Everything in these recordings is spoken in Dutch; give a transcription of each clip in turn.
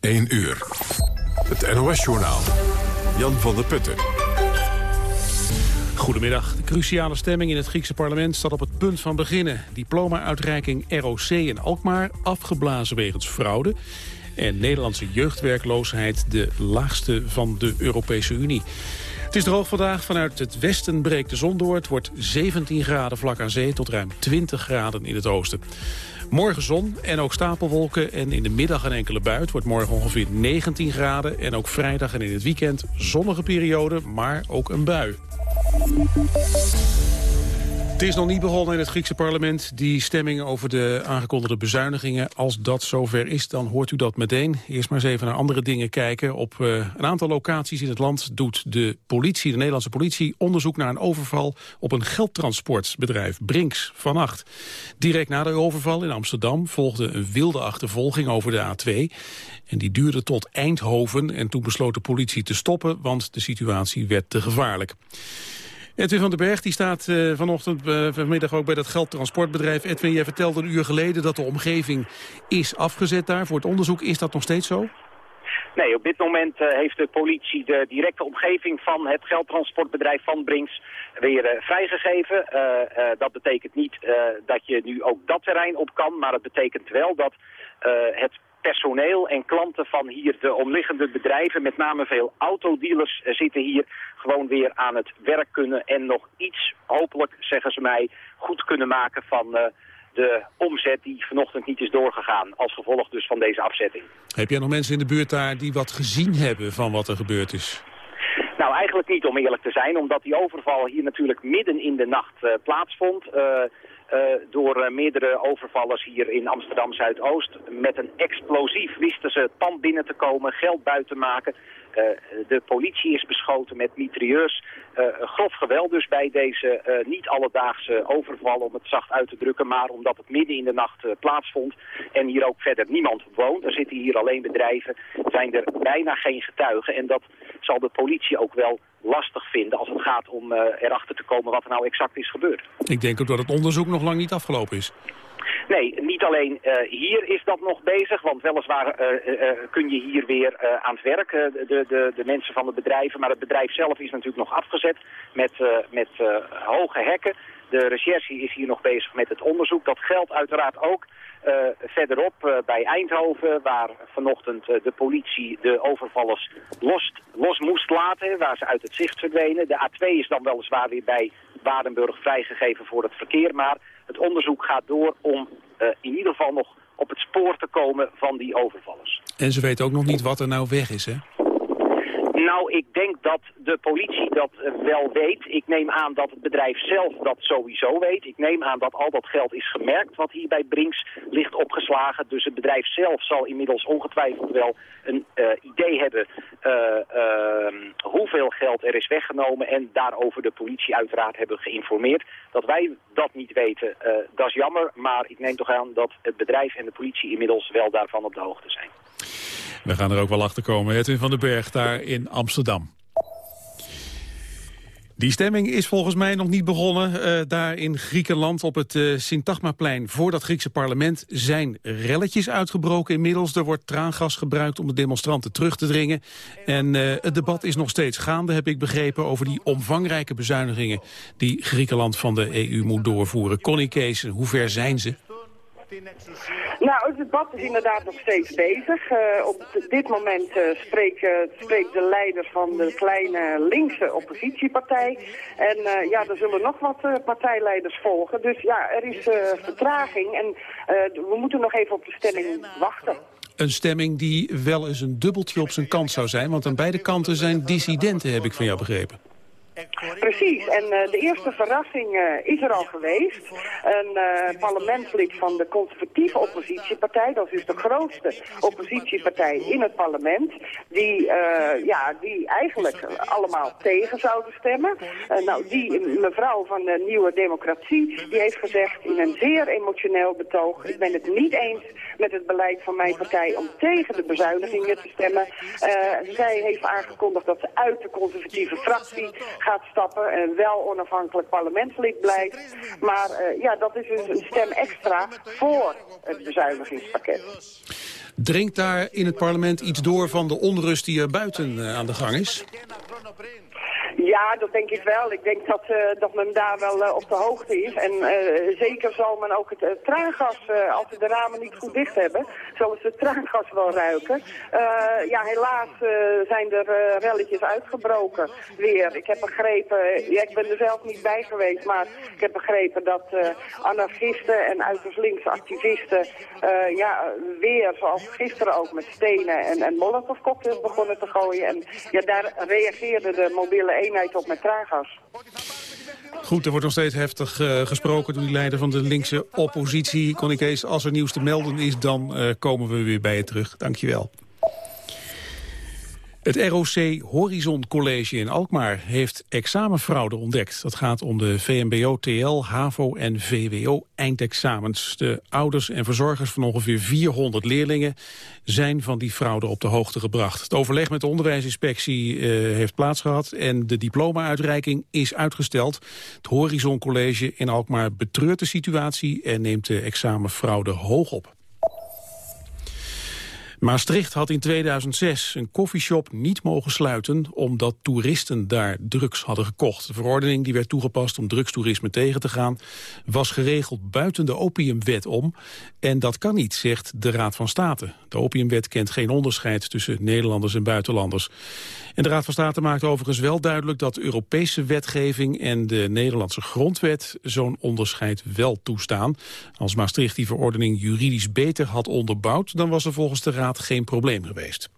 1 uur. Het NOS-journaal. Jan van der Putten. Goedemiddag. De cruciale stemming in het Griekse parlement staat op het punt van beginnen. Diploma-uitreiking ROC in Alkmaar afgeblazen wegens fraude. En Nederlandse jeugdwerkloosheid de laagste van de Europese Unie. Het is droog vandaag. Vanuit het westen breekt de zon door. Het wordt 17 graden vlak aan zee tot ruim 20 graden in het oosten. Morgen zon en ook stapelwolken en in de middag een enkele buit. Wordt morgen ongeveer 19 graden en ook vrijdag en in het weekend zonnige periode, maar ook een bui. Het is nog niet begonnen in het Griekse parlement, die stemming over de aangekondigde bezuinigingen. Als dat zover is, dan hoort u dat meteen. Eerst maar eens even naar andere dingen kijken. Op uh, een aantal locaties in het land doet de politie, de Nederlandse politie, onderzoek naar een overval op een geldtransportbedrijf, Brinks, vannacht. Direct na de overval in Amsterdam volgde een wilde achtervolging over de A2. En die duurde tot Eindhoven en toen besloot de politie te stoppen, want de situatie werd te gevaarlijk. Edwin van den Berg die staat uh, vanochtend, uh, vanmiddag ook bij dat geldtransportbedrijf. Edwin, jij vertelde een uur geleden dat de omgeving is afgezet daar voor het onderzoek. Is dat nog steeds zo? Nee, op dit moment uh, heeft de politie de directe omgeving van het geldtransportbedrijf van Brinks weer vrijgegeven. Dat betekent niet dat je nu ook dat terrein op kan, maar het betekent wel dat het personeel en klanten van hier de omliggende bedrijven, met name veel autodealers, eh, zitten hier gewoon weer aan het werk kunnen en nog iets, hopelijk zeggen ze mij, goed kunnen maken van uh, de omzet die vanochtend niet is doorgegaan. Als gevolg dus van deze afzetting. Heb jij nog mensen in de buurt daar die wat gezien hebben van wat er gebeurd is? Nou, eigenlijk niet om eerlijk te zijn, omdat die overval hier natuurlijk midden in de nacht uh, plaatsvond. Uh, uh, door meerdere overvallers hier in Amsterdam-Zuidoost. Met een explosief wisten ze het pand binnen te komen, geld buiten maken. Uh, de politie is beschoten met mitrieurs. grof geweld dus bij deze niet alledaagse overval, om het zacht uit te drukken. Maar omdat het midden in de nacht plaatsvond en hier ook verder niemand woont. Er zitten hier alleen bedrijven, zijn er bijna geen getuigen. En dat zal de politie ook wel lastig vinden als het gaat om erachter te komen wat er nou exact is gebeurd. Ik denk ook dat het onderzoek nog lang niet afgelopen is. Nee, niet alleen uh, hier is dat nog bezig, want weliswaar uh, kun je hier weer aan het werk, de, de, de mensen van de bedrijven, maar het bedrijf zelf is natuurlijk nog afgezet met, met hoge hekken. De recherche is hier nog bezig met het onderzoek. Dat geldt uiteraard ook verderop bij Eindhoven, waar vanochtend de politie de overvallers los, los moest laten, waar ze uit het zicht verdwenen. De A2 is dan weliswaar weer bij Waardenburg vrijgegeven voor het verkeer, maar het onderzoek gaat door om in ieder geval nog op het spoor te komen van die overvallers. En ze weten ook nog niet wat er nou weg is, hè? Nou, ik denk dat de politie dat wel weet. Ik neem aan dat het bedrijf zelf dat sowieso weet. Ik neem aan dat al dat geld is gemerkt wat hier bij Brinks ligt opgeslagen. Dus het bedrijf zelf zal inmiddels ongetwijfeld wel een uh, idee hebben uh, uh, hoeveel geld er is weggenomen. En daarover de politie uiteraard hebben geïnformeerd. Dat wij dat niet weten, dat is jammer. Maar ik neem toch aan dat het bedrijf en de politie inmiddels wel daarvan op de hoogte zijn. We gaan er ook wel achter komen. Edwin van den Berg daar in Amsterdam. Die stemming is volgens mij nog niet begonnen. Uh, daar in Griekenland op het uh, Syntagmaplein voor dat Griekse parlement zijn relletjes uitgebroken inmiddels. Er wordt traangas gebruikt om de demonstranten terug te dringen. En uh, het debat is nog steeds gaande, heb ik begrepen, over die omvangrijke bezuinigingen die Griekenland van de EU moet doorvoeren. Connie Kees, hoe ver zijn ze? Nou, het debat is inderdaad nog steeds bezig. Uh, op dit moment uh, spreekt, uh, spreekt de leider van de kleine linkse oppositiepartij. En ja, er zullen nog wat partijleiders volgen. Dus ja, er is vertraging en we moeten nog even op de stemming wachten. Een stemming die wel eens een dubbeltje op zijn kant zou zijn. Want aan beide kanten zijn dissidenten, heb ik van jou begrepen. Precies, en uh, de eerste verrassing uh, is er al geweest. Een uh, parlementslid van de conservatieve oppositiepartij, dat is dus de grootste oppositiepartij in het parlement, die, ja, die eigenlijk allemaal tegen zouden stemmen. nou, die mevrouw van de Nieuwe Democratie, die heeft gezegd in een zeer emotioneel betoog, ik ben het niet eens met het beleid van mijn partij om tegen de bezuinigingen te stemmen. zij heeft aangekondigd dat ze uit de conservatieve fractie gaat stappen. afschaffen en wel onafhankelijk parlementslid blijft. Maar ja, dat is dus een stem extra voor het bezuinigingspakket. Dringt daar in het parlement iets door van de onrust die er buiten aan de gang is? Ja, dat denk ik wel. Ik denk dat, uh, dat men daar wel uh, op de hoogte is. En uh, zeker zal men ook het traangas, als ze de ramen niet goed dicht hebben, zullen ze traangas wel ruiken. ja, helaas zijn er relletjes uitgebroken weer. Ik heb begrepen, ja, ik ben er zelf niet bij geweest, maar ik heb begrepen dat anarchisten en uiterst linkse activisten ja, weer, zoals gisteren ook, met stenen en, en molotovcocktails begonnen te gooien. En ja, daar reageerde de mobiele eenheid met. Goed, er wordt nog steeds heftig uh, gesproken door die leider van de linkse oppositie. Connie Kees, als er nieuws te melden is, dan uh, komen we weer bij je terug. Dankjewel. Het ROC Horizon College in Alkmaar heeft examenfraude ontdekt. Dat gaat om de VMBO, TL, HAVO en VWO eindexamens. De ouders en verzorgers van ongeveer 400 leerlingen zijn van die fraude op de hoogte gebracht. Het overleg met de onderwijsinspectie uh, heeft plaatsgehad en de diploma-uitreiking is uitgesteld. Het Horizon College in Alkmaar betreurt de situatie en neemt de examenfraude hoog op. Maastricht had in 2006 een koffieshop niet mogen sluiten omdat toeristen daar drugs hadden gekocht. De verordening die werd toegepast om drugstoerisme tegen te gaan was geregeld buiten de opiumwet om. En dat kan niet, zegt de Raad van State. De opiumwet kent geen onderscheid tussen Nederlanders en buitenlanders. En de Raad van State maakt overigens wel duidelijk dat Europese wetgeving en de Nederlandse grondwet zo'n onderscheid wel toestaan. Als Maastricht die verordening juridisch beter had onderbouwd, dan was er volgens de Raad geen probleem geweest.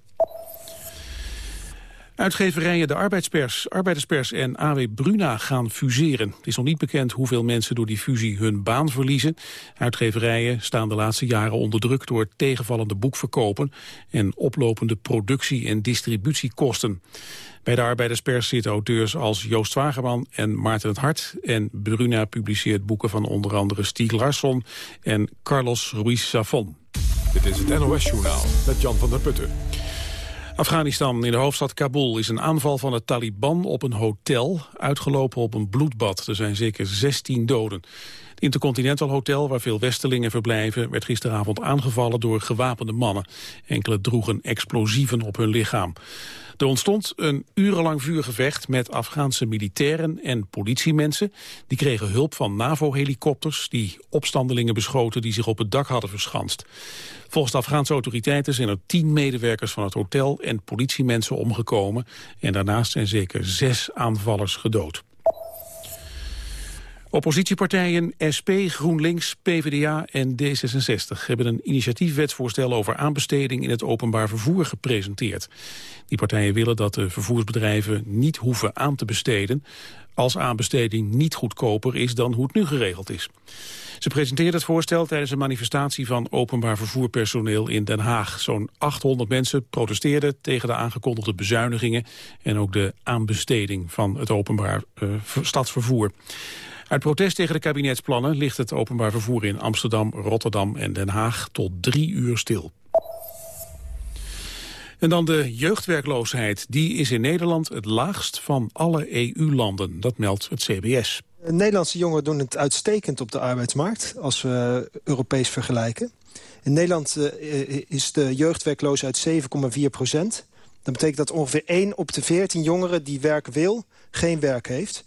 Uitgeverijen De Arbeidspers, Arbeiderspers en AW Bruna gaan fuseren. Het is nog niet bekend hoeveel mensen door die fusie hun baan verliezen. Uitgeverijen staan de laatste jaren onder druk door tegenvallende boekverkopen en oplopende productie- en distributiekosten. Bij de Arbeiderspers zitten auteurs als Joost Wagerman en Maarten het Hart. En Bruna publiceert boeken van onder andere Stieg Larsson en Carlos Ruiz Zafon. Dit is het NOS-journaal met Jan van der Putten. Afghanistan, in de hoofdstad Kabul, is een aanval van de Taliban op een hotel uitgelopen op een bloedbad. Er zijn zeker 16 doden. Intercontinental Hotel, waar veel Westelingen verblijven, werd gisteravond aangevallen door gewapende mannen. Enkele droegen explosieven op hun lichaam. Er ontstond een urenlang vuurgevecht met Afghaanse militairen en politiemensen. Die kregen hulp van NAVO-helikopters die opstandelingen beschoten die zich op het dak hadden verschanst. Volgens de Afghaanse autoriteiten zijn er tien medewerkers van het hotel en politiemensen omgekomen. En daarnaast zijn zeker zes aanvallers gedood. Oppositiepartijen SP, GroenLinks, PvdA en D66 hebben een initiatiefwetsvoorstel over aanbesteding in het openbaar vervoer gepresenteerd. Die partijen willen dat de vervoersbedrijven niet hoeven aan te besteden als aanbesteding niet goedkoper is dan hoe het nu geregeld is. Ze presenteerden het voorstel tijdens een manifestatie van openbaar vervoerpersoneel in Den Haag. Zo'n 800 mensen protesteerden tegen de aangekondigde bezuinigingen en ook de aanbesteding van het openbaar uh, stadsvervoer. Uit protest tegen de kabinetsplannen ligt het openbaar vervoer in Amsterdam, Rotterdam en Den Haag tot drie uur stil. En dan de jeugdwerkloosheid. Die is in Nederland het laagst van alle EU-landen. Dat meldt het CBS. Nederlandse jongeren doen het uitstekend op de arbeidsmarkt... als we Europees vergelijken. In Nederland uh, is de jeugdwerkloosheid 7,4 procent. Dat betekent dat ongeveer 1 op de 14 jongeren die werk wil... geen werk heeft.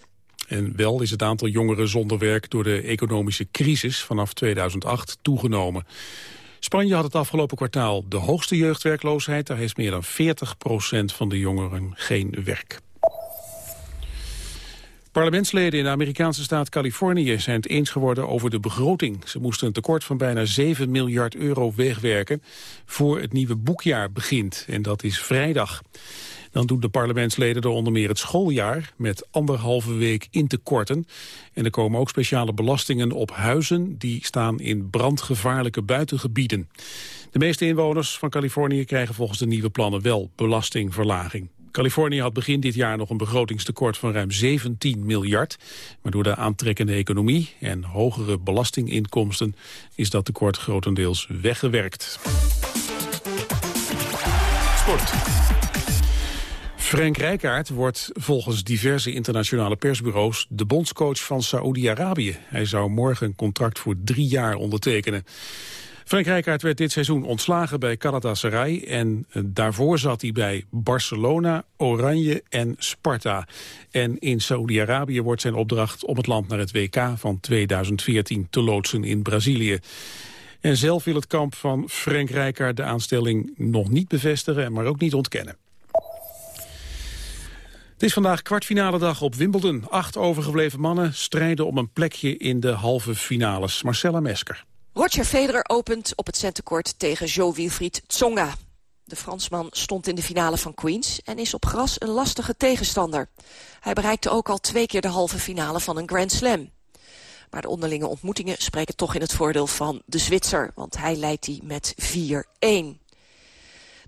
En wel is het aantal jongeren zonder werk door de economische crisis vanaf 2008 toegenomen. Spanje had het afgelopen kwartaal de hoogste jeugdwerkloosheid. Daar heeft meer dan 40% van de jongeren geen werk. Parlementsleden in de Amerikaanse staat Californië zijn het eens geworden over de begroting. Ze moesten een tekort van bijna 7 miljard euro wegwerken voor het nieuwe boekjaar begint. En dat is vrijdag. Dan doen de parlementsleden er onder meer het schooljaar met anderhalve week in te korten. En er komen ook speciale belastingen op huizen die staan in brandgevaarlijke buitengebieden. De meeste inwoners van Californië krijgen volgens de nieuwe plannen wel belastingverlaging. Californië had begin dit jaar nog een begrotingstekort van ruim 17 miljard. Maar door de aantrekkende economie en hogere belastinginkomsten is dat tekort grotendeels weggewerkt. Sport. Frank Rijkaard wordt volgens diverse internationale persbureaus de bondscoach van Saoedi-Arabië. Hij zou morgen een contract voor drie jaar ondertekenen. Frank Rijkaard werd dit seizoen ontslagen bij Galatasaray... en eh, daarvoor zat hij bij Barcelona, Oranje en Sparta. En in Saoedi-Arabië wordt zijn opdracht om het land naar het WK van 2014 te loodsen in Brazilië. En zelf wil het kamp van Frank Rijkaard de aanstelling nog niet bevestigen... maar ook niet ontkennen. Het is vandaag kwartfinale dag op Wimbledon. Acht overgebleven mannen strijden om een plekje in de halve finales. Marcella Mesker. Roger Federer opent op het centercourt tegen Jo-Wilfried Tsonga. De Fransman stond in de finale van Queens en is op gras een lastige tegenstander. Hij bereikte ook al twee keer de halve finale van een Grand Slam. Maar de onderlinge ontmoetingen spreken toch in het voordeel van de Zwitser, want hij leidt die met 4-1.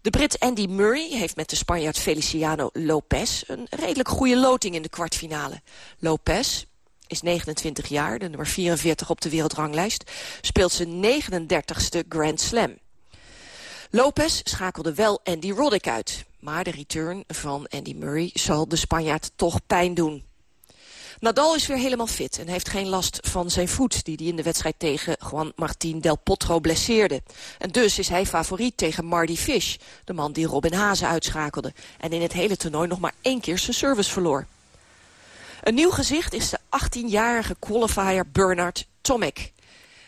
De Brit Andy Murray heeft met de Spanjaard Feliciano Lopez... een redelijk goede loting in de kwartfinale. Lopez is 29 jaar, de nummer 44 op de wereldranglijst... speelt zijn 39ste Grand Slam. Lopez schakelde wel Andy Roddick uit. Maar de return van Andy Murray zal de Spanjaard toch pijn doen. Nadal is weer helemaal fit en heeft geen last van zijn voet... die hij in de wedstrijd tegen Juan Martín del Potro blesseerde. En dus is hij favoriet tegen Marty Fish... de man die Robin Hazen uitschakelde... en in het hele toernooi nog maar één keer zijn service verloor. Een nieuw gezicht is de 18-jarige qualifier Bernard Tomic.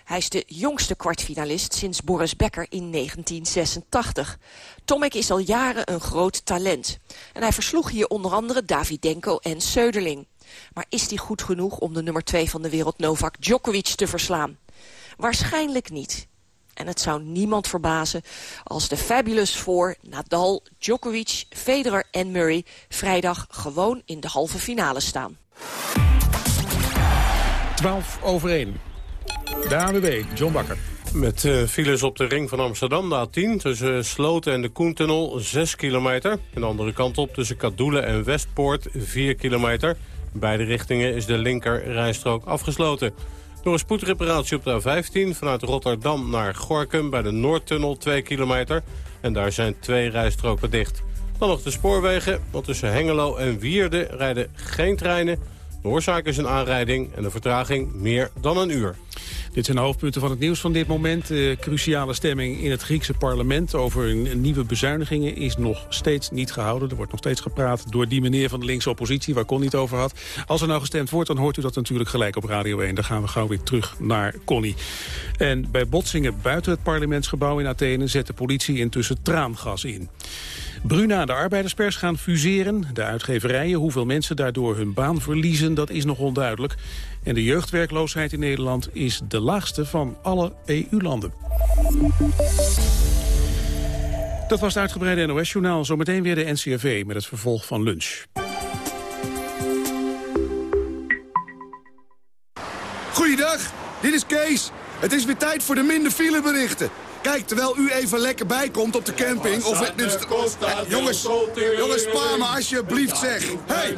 Hij is de jongste kwartfinalist sinds Boris Becker in 1986. Tomek is al jaren een groot talent. En hij versloeg hier onder andere Davidenko en Söderling. Maar is hij goed genoeg om de nummer 2 van de wereld Novak Djokovic te verslaan? Waarschijnlijk niet. En het zou niemand verbazen als de Fabulous voor Nadal, Djokovic, Federer en Murray vrijdag gewoon in de halve finale staan. 12 over 1. De AWB, John Bakker. Met uh, files op de ring van Amsterdam, de A10, tussen Sloten en de Koentunnel 6 kilometer. En de andere kant op tussen Kadoelen en Westpoort 4 kilometer. In beide richtingen is de linker rijstrook afgesloten. Door een spoedreparatie op de A15 vanuit Rotterdam naar Gorkum bij de Noordtunnel 2 kilometer. En daar zijn twee rijstroken dicht. Dan nog de spoorwegen, want tussen Hengelo en Wierde rijden geen treinen. De oorzaak is een aanrijding en de vertraging meer dan een uur. Dit zijn de hoofdpunten van het nieuws van dit moment. De cruciale stemming in het Griekse parlement over nieuwe bezuinigingen is nog steeds niet gehouden. Er wordt nog steeds gepraat door die meneer van de linkse oppositie waar Connie het over had. Als er nou gestemd wordt, dan hoort u dat natuurlijk gelijk op Radio 1. Dan gaan we gauw weer terug naar Connie. En bij botsingen buiten het parlementsgebouw in Athene zet de politie intussen traangas in. Bruna en de arbeiderspers gaan fuseren. De uitgeverijen, hoeveel mensen daardoor hun baan verliezen, dat is nog onduidelijk. En de jeugdwerkloosheid in Nederland is de laagste van alle EU-landen. Dat was het uitgebreide NOS-journaal. Zometeen weer de NCRV met het vervolg van lunch. Goeiedag, dit is Kees. Het is weer tijd voor de minder fileberichten. Kijk, terwijl u even lekker bijkomt op de camping... of het, jongens, jongens, spaar me alsjeblieft, zeg. Hey!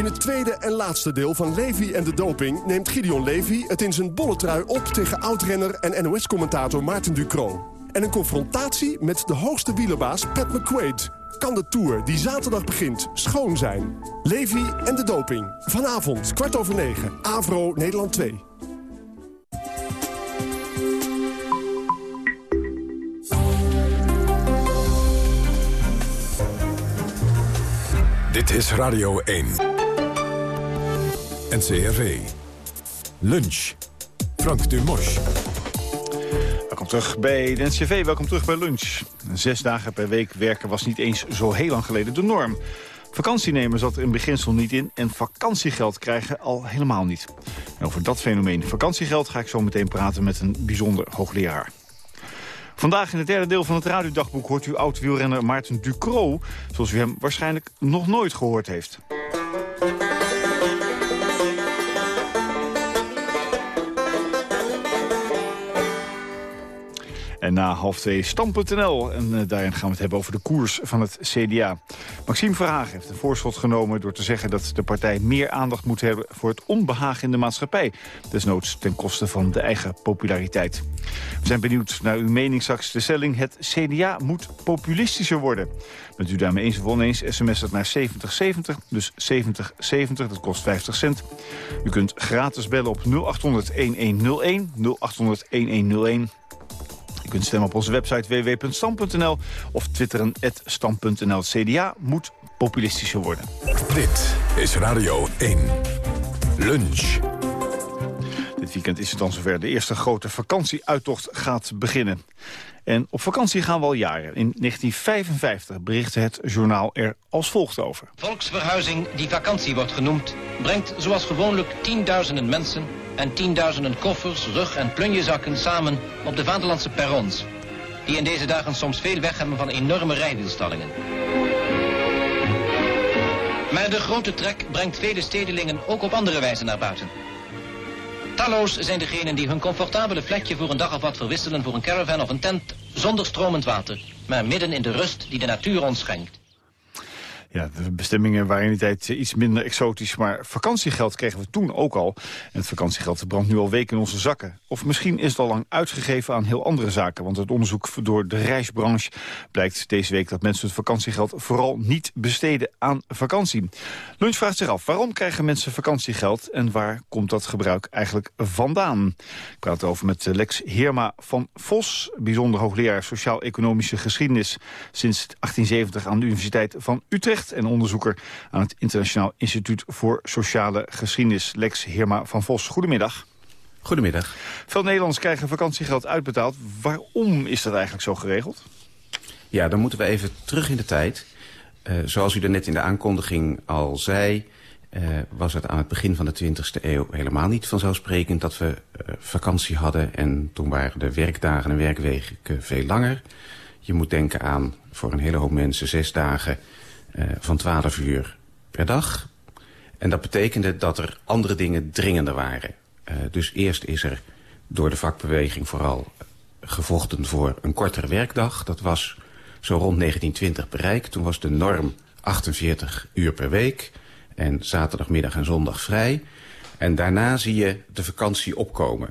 In het tweede en laatste deel van Levi en de doping... neemt Gideon Levi het in zijn bolle trui op tegen oudrenner en NOS-commentator Maarten Ducro. En een confrontatie met de hoogste wielerbaas Pat McQuaid. Kan de Tour, die zaterdag begint, schoon zijn? Levi en de doping. Vanavond, kwart over negen. Avro, Nederland 2. Dit is Radio 1. NCRV. Lunch. Frank Dumos. Welkom terug bij de NCRV, welkom terug bij Lunch. Zes dagen per week werken was niet eens zo heel lang geleden de norm. Vakantienemers zat er in beginsel niet in en vakantiegeld krijgen al helemaal niet. En over dat fenomeen vakantiegeld ga ik zo meteen praten met een bijzonder hoogleraar. Vandaag in het derde deel van het radiodagboek hoort u oud-wielrenner Maarten Ducro... zoals u hem waarschijnlijk nog nooit gehoord heeft. En na half twee stam.nl. En uh, daarin gaan we het hebben over de koers van het CDA. Maxime Verhagen heeft een voorschot genomen door te zeggen dat de partij meer aandacht moet hebben voor het onbehagen in de maatschappij. Desnoods ten koste van de eigen populariteit. We zijn benieuwd naar uw mening straks. De stelling, het CDA moet populistischer worden. Bent u daarmee eens of oneens, sms het naar 7070, dus 7070, dat kost 50 cent. U kunt gratis bellen op 0800-1101, 0800-1101. U kunt stemmen op onze website www.stam.nl of twitteren stam.nl. CDA moet populistischer worden. Dit is Radio 1. Lunch. Dit weekend is het dan zover. De eerste grote vakantieuittocht gaat beginnen. En op vakantie gaan we al jaren. In 1955 berichtte het journaal er als volgt over. Volksverhuizing die vakantie wordt genoemd... brengt zoals gewoonlijk tienduizenden mensen... en tienduizenden koffers, rug- en plunjezakken samen op de vaderlandse perrons... die in deze dagen soms veel weg hebben van enorme rijwielstallingen. Maar de grote trek brengt vele stedelingen ook op andere wijze naar buiten. Talloos zijn degenen die hun comfortabele vlekje voor een dag of wat verwisselen voor een caravan of een tent zonder stromend water, maar midden in de rust die de natuur ons schenkt. Ja, de bestemmingen waren in die tijd iets minder exotisch. Maar vakantiegeld kregen we toen ook al. En het vakantiegeld brandt nu al weken in onze zakken. Of misschien is het al lang uitgegeven aan heel andere zaken. Want het onderzoek door de reisbranche blijkt deze week... dat mensen het vakantiegeld vooral niet besteden aan vakantie. Lunch vraagt zich af, waarom krijgen mensen vakantiegeld... en waar komt dat gebruik eigenlijk vandaan? Ik praat over met Lex Heerma van Vos... bijzonder hoogleraar Sociaal-Economische Geschiedenis... sinds 1870 aan de Universiteit van Utrecht en onderzoeker aan het Internationaal Instituut voor Sociale Geschiedenis. Lex Heerma van Vos, goedemiddag. Goedemiddag. Veel Nederlanders krijgen vakantiegeld uitbetaald. Waarom is dat eigenlijk zo geregeld? Ja, dan moeten we even terug in de tijd. Uh, zoals u er net in de aankondiging al zei... Uh, was het aan het begin van de 20e eeuw helemaal niet vanzelfsprekend dat we uh, vakantie hadden. En toen waren de werkdagen en werkweken veel langer. Je moet denken aan voor een hele hoop mensen zes dagen van 12 uur per dag. En dat betekende dat er andere dingen dringender waren. Uh, dus eerst is er door de vakbeweging vooral gevochten voor een kortere werkdag. Dat was zo rond 1920 bereikt. Toen was de norm 48 uur per week. En zaterdagmiddag en zondag vrij. En daarna zie je de vakantie opkomen.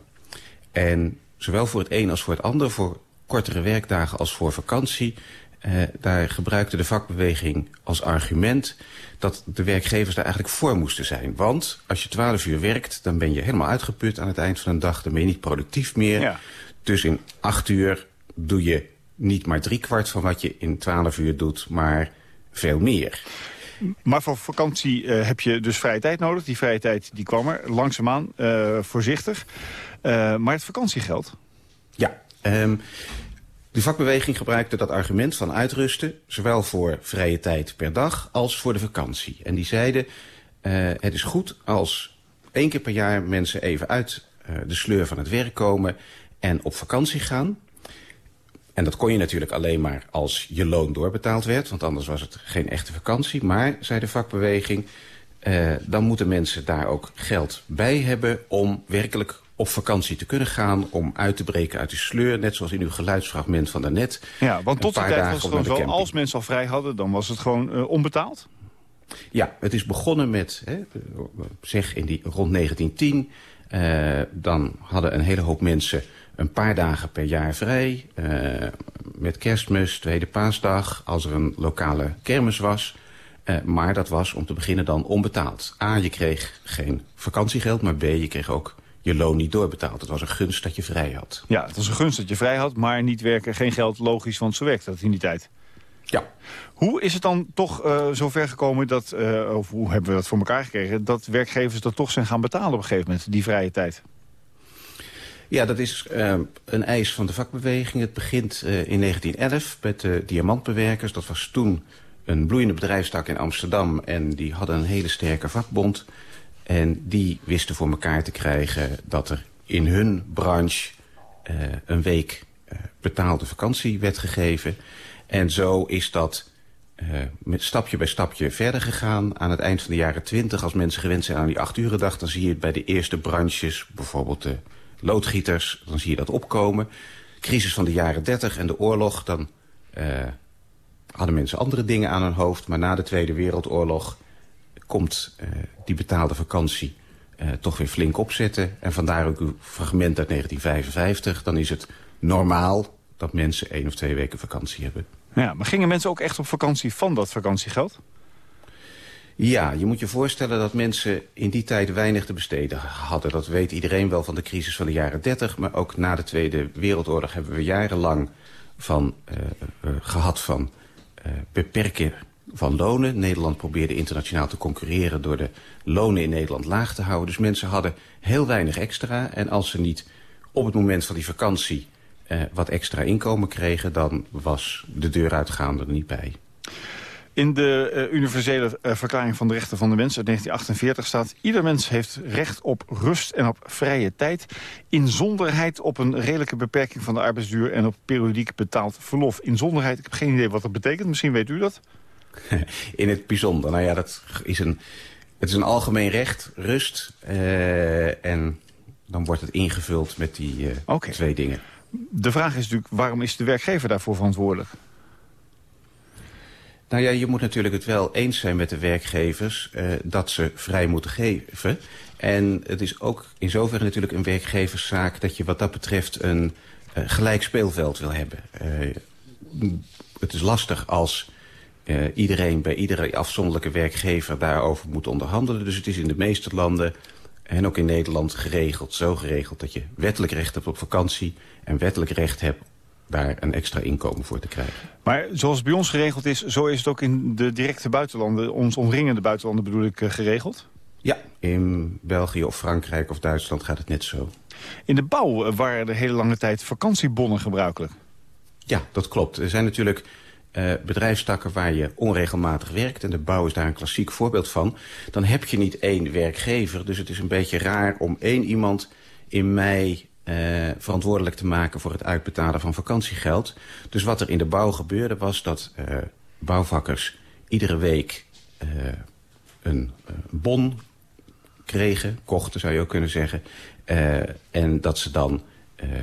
En zowel voor het een als voor het ander, voor kortere werkdagen als voor vakantie... Uh, daar gebruikte de vakbeweging als argument dat de werkgevers daar eigenlijk voor moesten zijn. Want als je 12 uur werkt, dan ben je helemaal uitgeput aan het eind van een dag. Dan ben je niet productief meer. Ja. Dus in 8 uur doe je niet maar drie kwart van wat je in 12 uur doet, maar veel meer. Maar voor vakantie uh, heb je dus vrije tijd nodig. Die vrije tijd die kwam er langzaamaan, uh, voorzichtig. maar het vakantiegeld? Ja, um, de vakbeweging gebruikte dat argument van uitrusten... zowel voor vrije tijd per dag als voor de vakantie. En die zeiden, uh, het is goed als één keer per jaar mensen even uit uh, de sleur van het werk komen... en op vakantie gaan. En dat kon je natuurlijk alleen maar als je loon doorbetaald werd... want anders was het geen echte vakantie. Maar, zei de vakbeweging, uh, dan moeten mensen daar ook geld bij hebben... om werkelijk op vakantie te kunnen gaan... om uit te breken uit de sleur, net zoals in uw geluidsfragment van daarnet. Ja, want tot die tijd was het gewoon zo, als mensen al vrij hadden... dan was het gewoon uh, onbetaald? Ja, het is begonnen met, hè, zeg in die, rond 1910... Uh, dan hadden een hele hoop mensen een paar dagen per jaar vrij. Uh, met kerstmis, tweede paasdag, als er een lokale kermis was... Uh, maar dat was om te beginnen dan onbetaald. A, je kreeg geen vakantiegeld, maar B, je kreeg ook je loon niet doorbetaald. Het was een gunst dat je vrij had. Ja, het was een gunst dat je vrij had, maar niet werken, geen geld, logisch, want zo werkt dat in die tijd. Ja. Hoe is het dan toch uh, zover gekomen, dat, uh, of hoe hebben we dat voor elkaar gekregen... dat werkgevers dat toch zijn gaan betalen op een gegeven moment, die vrije tijd? Ja, dat is uh, een eis van de vakbeweging. Het begint in 1911 met de diamantbewerkers. Dat was toen een bloeiende bedrijfstak in Amsterdam. En die hadden een hele sterke vakbond... En die wisten voor elkaar te krijgen dat er in hun branche uh, een week uh, betaalde vakantie werd gegeven. En zo is dat uh, met stapje bij stapje verder gegaan. Aan het eind van de jaren twintig, als mensen gewend zijn aan die acht uren dag... dan zie je het bij de eerste branches, bijvoorbeeld de loodgieters, dan zie je dat opkomen. crisis van de jaren 30 en de oorlog... dan hadden mensen andere dingen aan hun hoofd. Maar na de Tweede Wereldoorlog komt die betaalde vakantie toch weer flink opzetten. En vandaar ook uw fragment uit 1955. Dan is het normaal dat mensen één of twee weken vakantie hebben. Ja, maar gingen mensen ook echt op vakantie van dat vakantiegeld? Ja, je moet je voorstellen dat mensen in die tijd weinig te besteden hadden. Dat weet iedereen wel van de crisis van de jaren 30. Maar ook na de Tweede Wereldoorlog hebben we jarenlang van, uh, uh, gehad van uh, beperken van lonen. Nederland probeerde internationaal te concurreren door de lonen in Nederland laag te houden. Dus mensen hadden heel weinig extra. En als ze niet op het moment van die vakantie uh, wat extra inkomen kregen... dan was de deur uitgaande er niet bij. In de uh, universele uh, verklaring van de rechten van de mens uit 1948 staat... ieder mens heeft recht op rust en op vrije tijd... inzonderheid op een redelijke beperking van de arbeidsduur... en op periodiek betaald verlof. Inzonderheid, ik heb geen idee wat dat betekent. Misschien weet u dat? In het bijzonder. Nou ja, dat is een, het is een algemeen recht, rust. Uh, en dan wordt het ingevuld met die uh, okay. twee dingen. De vraag is natuurlijk, waarom is de werkgever daarvoor verantwoordelijk? Nou ja, je moet natuurlijk het wel eens zijn met de werkgevers uh, dat ze vrij moeten geven. En het is ook in zoverre natuurlijk een werkgeverszaak dat je wat dat betreft een gelijk speelveld wil hebben. Het is lastig als uh, iedereen bij iedere afzonderlijke werkgever daarover moet onderhandelen. Dus het is in de meeste landen en ook in Nederland geregeld, zo geregeld dat je wettelijk recht hebt op vakantie en wettelijk recht hebt daar een extra inkomen voor te krijgen. Maar zoals het bij ons geregeld is, zo is het ook in de directe buitenlanden, ons omringende buitenlanden bedoel ik, uh, geregeld? Ja, in België of Frankrijk of Duitsland gaat het net zo. In de bouw waren de hele lange tijd vakantiebonnen gebruikelijk? Ja, dat klopt. Er zijn natuurlijk uh, bedrijfstakken waar je onregelmatig werkt... en de bouw is daar een klassiek voorbeeld van... dan heb je niet één werkgever. Dus het is een beetje raar om één iemand in mei uh, verantwoordelijk te maken... voor het uitbetalen van vakantiegeld. Dus wat er in de bouw gebeurde was dat uh, bouwvakkers iedere week een bon kregen... kochten zou je ook kunnen zeggen... en dat ze dan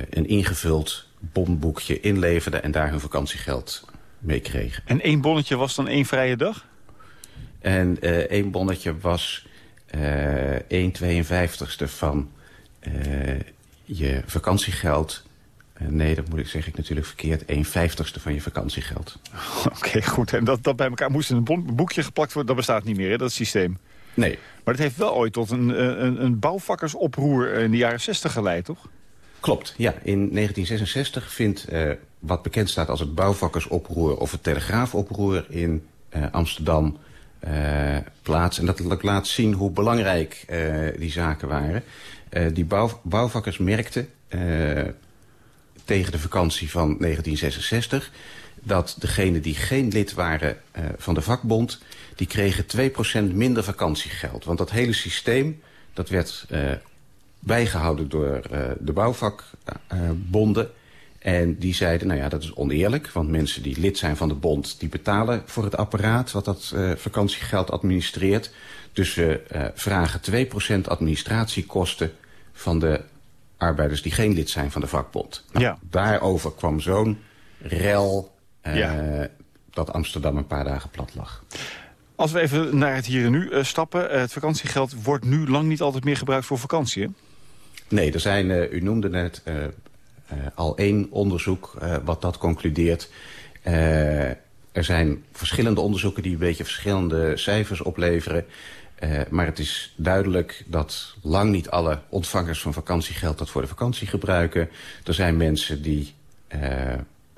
een ingevuld bonboekje inleverden... en daar hun vakantiegeld meekregen. En één bonnetje was dan één vrije dag? En uh, één bonnetje was uh, 1 52ste van uh, je vakantiegeld. Nee, dat moet ik zeg ik natuurlijk verkeerd. 1 50ste van je vakantiegeld. Oké, okay, goed. En dat, dat bij elkaar moest in een boekje geplakt worden. Dat bestaat niet meer, hè, dat systeem. Nee. Maar dat heeft wel ooit tot een, een, een bouwvakkersoproer in de jaren 60 geleid, toch? Klopt, ja. In 1966 vindt uh, wat bekend staat als het bouwvakkersoproer... of het telegraafoproer in uh, Amsterdam uh, plaats. En dat laat zien hoe belangrijk die zaken waren. die bouw, bouwvakkers merkten tegen de vakantie van 1966... dat degenen die geen lid waren van de vakbond... die kregen 2% minder vakantiegeld. Want dat hele systeem dat werd bijgehouden door uh, de bouwvakbonden. En die zeiden, nou ja, dat is oneerlijk. Want mensen die lid zijn van de bond, die betalen voor het apparaat... wat dat uh, vakantiegeld administreert. Dus we vragen 2% administratiekosten van de arbeiders... die geen lid zijn van de vakbond. Nou, ja. Daarover kwam zo'n rel ja. dat Amsterdam een paar dagen plat lag. Als we even naar het hier en nu stappen. Het vakantiegeld wordt nu lang niet altijd meer gebruikt voor vakantie, hè? Nee, er zijn, uh, u noemde net uh, uh, al één onderzoek wat dat concludeert. er zijn verschillende onderzoeken die een beetje verschillende cijfers opleveren. maar het is duidelijk dat lang niet alle ontvangers van vakantiegeld dat voor de vakantie gebruiken. Er zijn mensen die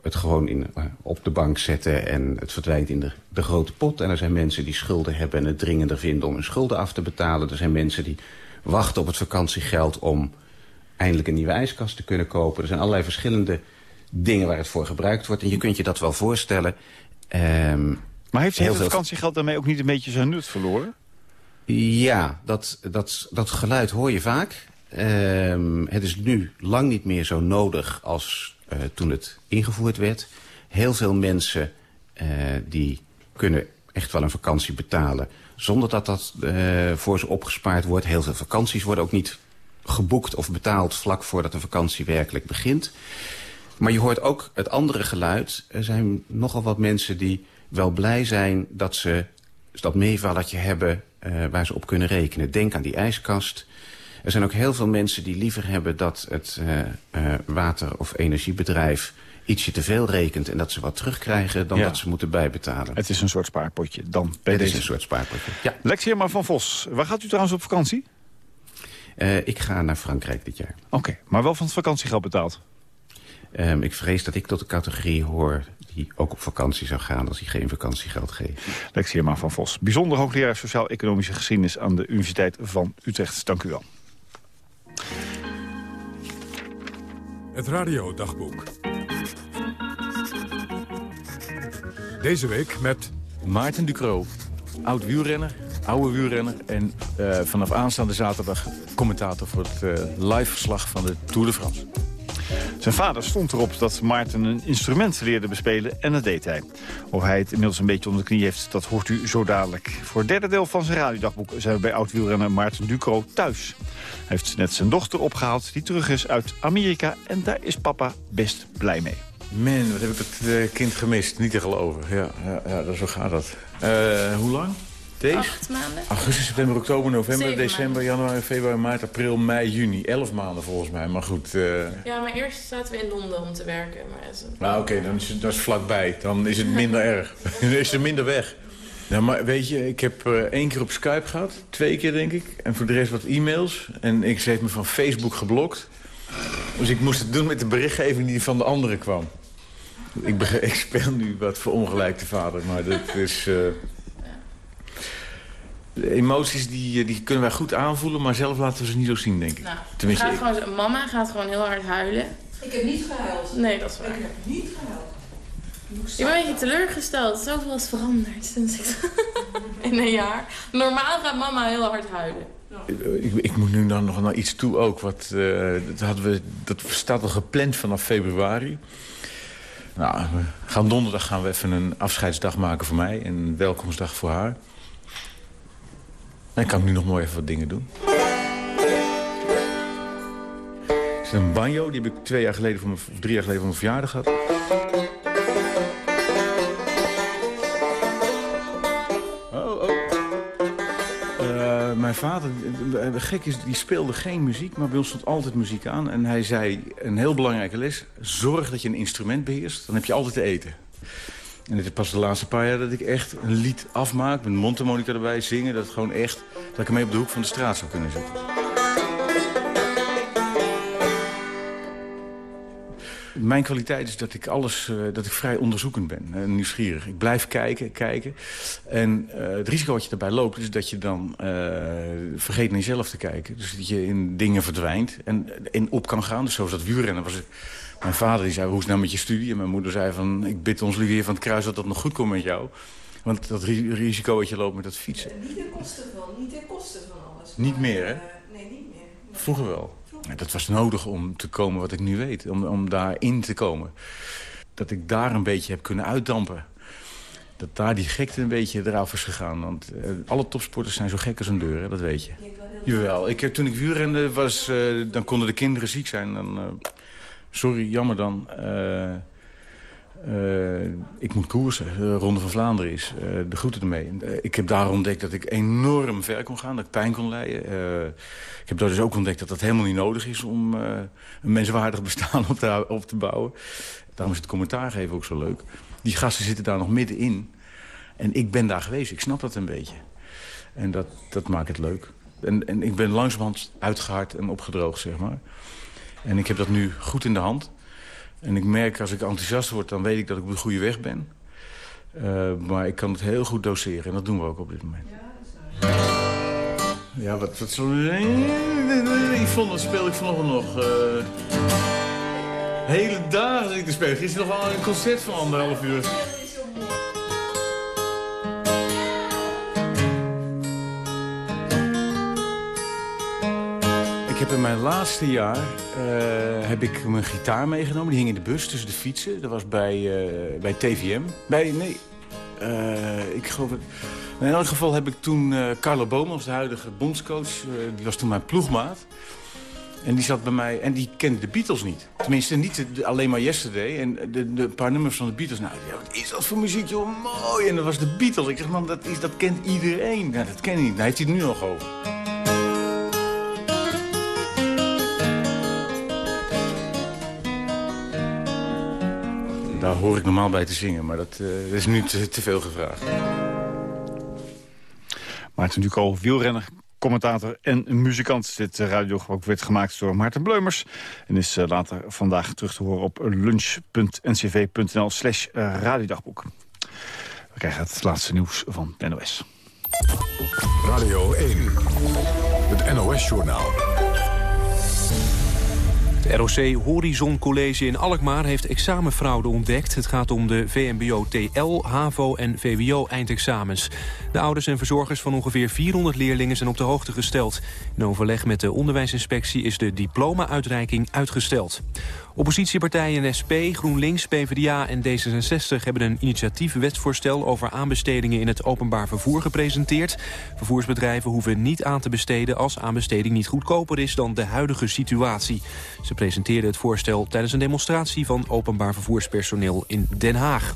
het gewoon in, op de bank zetten en het verdwijnt in de, de grote pot. En er zijn mensen die schulden hebben en het dringender vinden om hun schulden af te betalen. Er zijn mensen die wachten op het vakantiegeld om eindelijk een nieuwe ijskast te kunnen kopen. Er zijn allerlei verschillende dingen waar het voor gebruikt wordt. En je kunt je dat wel voorstellen. Um, maar heeft het vakantiegeld daarmee ook niet een beetje zijn nut verloren? Ja, dat, dat, dat geluid hoor je vaak. Um, het is nu lang niet meer zo nodig als uh, toen het ingevoerd werd. Heel veel mensen uh, die kunnen echt wel een vakantie betalen... zonder dat dat uh, voor ze opgespaard wordt. Heel veel vakanties worden ook niet geboekt of betaald... vlak voordat de vakantie werkelijk begint. Maar je hoort ook het andere geluid. Er zijn nogal wat mensen die wel blij zijn dat ze dat meevalletje hebben uh, waar ze op kunnen rekenen. Denk aan die ijskast. Er zijn ook heel veel mensen die liever hebben dat het uh, water- of energiebedrijf ietsje te veel rekent en dat ze wat terugkrijgen dan Ja. dat ze moeten bijbetalen. Het is een soort spaarpotje dan bij Het is een soort spaarpotje. Ja. Lexia maar van Vos, waar gaat u trouwens op vakantie? Eh, ik ga naar Frankrijk dit jaar. Oké, maar wel van het vakantiegeld betaald. Ehm, ik vrees dat ik tot de categorie hoor die ook op vakantie zou gaan als hij geen vakantiegeld geeft. Lexia maar van Vos, bijzonder hoogleraar Sociaal-Economische Geschiedenis aan de Universiteit van Utrecht. Dank u wel. Het radiodagboek. Deze week met... Maarten Ducro, oud wielrenner, oude wielrenner... en eh, vanaf aanstaande zaterdag commentator voor het eh, live verslag van de Tour de France. Zijn vader stond erop dat Maarten een instrument leerde bespelen en dat deed hij. Of hij het inmiddels een beetje onder de knie heeft, dat hoort u zo dadelijk. Voor het derde deel van zijn radiodagboek zijn we bij oud-wielrenner Maarten Ducro thuis. Hij heeft net zijn dochter opgehaald die terug is uit Amerika en daar is papa best blij mee. Man, wat heb ik het eh, kind gemist. Niet te geloven. Ja, ja, ja dat- zo gaat dat. Eh, hoe lang? Deze? Acht maanden. Augustus, september, oktober, november, Zeven december, januari, februari, maart, april, mei, juni. Elf maanden volgens mij, maar goed. eh, Ja, maar eerst zaten we in Londen om te werken. Maar is het... Nou oké, dan is het dat is vlakbij. Dan is het minder erg. Dan is er minder weg. Nou, maar weet je, ik heb één keer op Skype gehad. Twee keer, denk ik. En voor de rest wat e-mails. En ik ze heeft me van Facebook geblokt. Dus ik moest het doen met de berichtgeving die van de anderen kwam. Ik, ik speel nu wat voor ongelijkte vader, maar dat is... eh, de emoties die, eh, die kunnen wij goed aanvoelen, maar zelf laten we ze niet zo zien, denk ik. Nou, Tenminste, gaat ik- gewoon mama gaat gewoon heel hard huilen. Ik heb niet gehuild. Nee, dat is waar. Ik heb niet gehuild. Ik ben een beetje teleurgesteld. Zoveel is veranderd sinds ik... in een jaar. Normaal gaat mama heel hard huilen. Ik, ik moet nu dan nog naar iets toe ook. Wat, eh, dat, hadden we, dat staat al gepland vanaf februari. Nou, gaan donderdag gaan we even een afscheidsdag maken voor mij. En een welkomstdag voor haar. En kan ik nu nog mooi even wat dingen doen. Het is een banjo, die heb ik twee jaar geleden voor mijn, drie jaar geleden voor mijn verjaardag gehad. Mijn vader, eh, gek is, die speelde geen muziek, maar bij ons stond altijd muziek aan. En hij zei, een heel belangrijke les, zorg dat je een instrument beheerst, dan heb je altijd te eten. En dit is pas de laatste paar jaar dat ik echt een lied afmaak, met mondharmonica erbij, zingen. Dat gewoon echt, dat ik ermee op de hoek van de straat zou kunnen zitten. Mijn kwaliteit is dat ik alles, eh, dat ik vrij onderzoekend ben en nieuwsgierig. Ik blijf kijken, kijken. En eh, het risico wat je daarbij loopt is dat je dan eh, vergeet naar jezelf te kijken. Dus dat je in dingen verdwijnt en, en op kan gaan. Dus zoals dat wielrennen was. Mijn vader die zei, hoe is het nou met je studie? En mijn moeder zei van, ik bid ons lieve heer van het kruis dat dat nog goed komt met jou. Want dat ri- risico wat je loopt met dat fietsen. Niet ten koste van, niet ten koste van alles. Niet meer, hè? eh, nee, niet meer. Vroeger wel. Dat was nodig om te komen wat ik nu weet. Om, om daarin te komen. Dat ik daar een beetje heb kunnen uitdampen. Dat daar die gekte een beetje eraf is gegaan. Want eh, alle topsporters zijn zo gek als een deur, hè? dat weet je. Jawel, ik, toen ik wielrende was, eh, dan konden de kinderen ziek zijn. Dan, eh, sorry, jammer dan. Eh, ik moet koersen. De Ronde van Vlaanderen is. eh, de groeten ermee. Eh, ik heb daar ontdekt dat ik enorm ver kon gaan. Dat ik pijn kon lijden. Eh, ik heb daar dus ook ontdekt dat dat helemaal niet nodig is... om eh, een menswaardig bestaan op te, op te bouwen. Daarom is het commentaar geven ook zo leuk. Die gasten zitten daar nog middenin. En ik ben daar geweest. Ik snap dat een beetje. En dat, dat maakt het leuk. En, en ik ben langzamerhand uitgehard en opgedroogd, zeg maar. En ik heb dat nu goed in de hand. En ik merk als ik enthousiast word, dan weet ik dat ik op de goede weg ben. Eh, maar ik kan het heel goed doseren. En dat doen we ook op dit moment. Ja, wat, wat zo... Ik vond dat speel ik vanochtend nog. eh, hele dagen zit ik te spelen. Gisteren nog wel een concert van anderhalf uur. Heb in mijn laatste jaar eh, heb ik mijn gitaar meegenomen. Die hing in de bus tussen de fietsen. Dat was bij, eh, bij TVM. Bij, nee, eh, ik geloof het... In elk geval heb ik toen Carlo Bomans, de huidige bondscoach... die was toen mijn ploegmaat. En die zat bij mij en die kende de Beatles niet. Tenminste, niet alleen maar Yesterday en de, de paar nummers van de Beatles. Nou, ja, wat is dat voor muziek, joh, mooi. En dat was de Beatles. Ik zeg, man, dat, is, dat kent iedereen. Nou, dat ken ik niet. Daar heeft hij het nu nog over. Daar hoor ik normaal bij te zingen, maar dat, eh, is nu te, te veel gevraagd. Maarten Duco, wielrenner, commentator en muzikant. Dit eh, radiogebouw werd gemaakt door Maarten Bleumers... en is eh, later vandaag terug te horen op lunch.ncv.nl slash radiodagboek. We krijgen het laatste nieuws van NOS. Radio 1, het NOS-journaal. ROC Horizon College in Alkmaar heeft examenfraude ontdekt. Het gaat om de VMBO-TL, HAVO en VWO-eindexamens. De ouders en verzorgers van ongeveer 400 leerlingen zijn op de hoogte gesteld. In overleg met de onderwijsinspectie is de diploma-uitreiking uitgesteld. Oppositiepartijen SP, GroenLinks, PvdA en D66 hebben een initiatief wetsvoorstel over aanbestedingen in het openbaar vervoer gepresenteerd. Vervoersbedrijven hoeven niet aan te besteden als aanbesteding niet goedkoper is dan de huidige situatie. Ze presenteerden het voorstel tijdens een demonstratie van openbaar vervoerspersoneel in Den Haag.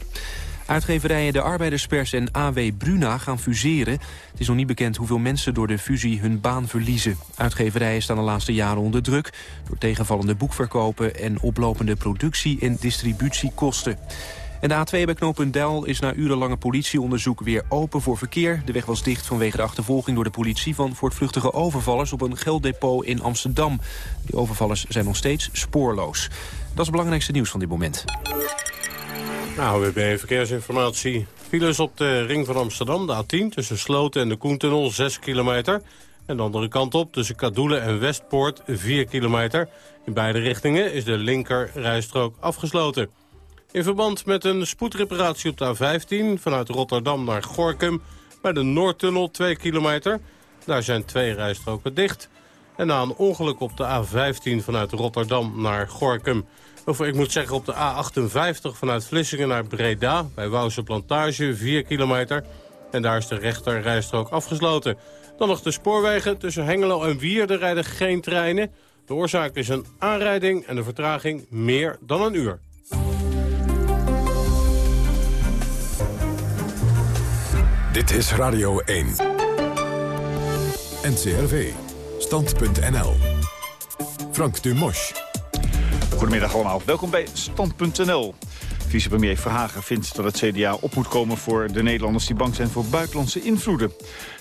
Uitgeverijen De Arbeiderspers en AW Bruna gaan fuseren. Het is nog niet bekend hoeveel mensen door de fusie hun baan verliezen. Uitgeverijen staan de laatste jaren onder druk... door tegenvallende boekverkopen en oplopende productie- en distributiekosten. En de A2 bij knooppunt is na urenlange politieonderzoek weer open voor verkeer. De weg was dicht vanwege de achtervolging door de politie van voortvluchtige overvallers op een gelddepot in Amsterdam. Die overvallers zijn nog steeds spoorloos. Dat is het belangrijkste nieuws van dit moment. Nou, we hebben verkeersinformatie. Files op de ring van Amsterdam, de A10, tussen Sloten en de Koentunnel, 6 kilometer. En de andere kant op, tussen Kadoelen en Westpoort, 4 kilometer. In beide richtingen is de linker rijstrook afgesloten. In verband met een spoedreparatie op de A15 vanuit Rotterdam naar Gorkum... bij de Noordtunnel, 2 kilometer. Daar zijn twee rijstroken dicht. En na een ongeluk op de A15 vanuit Rotterdam naar Gorkum... of ik moet zeggen op de A58 vanuit Vlissingen naar Breda... bij Wouwse Plantage, 4 kilometer. En daar is de rechter rijstrook afgesloten. Dan nog de spoorwegen. Tussen Hengelo en Wierden rijden geen treinen. De oorzaak is een aanrijding en de vertraging meer dan een uur. Dit is Radio 1. NCRV. Stand.nl. Frank Dumosch. Goedemiddag allemaal, welkom bij Stand.nl. Vicepremier Verhagen vindt dat het CDA op moet komen voor de Nederlanders die bang zijn voor buitenlandse invloeden.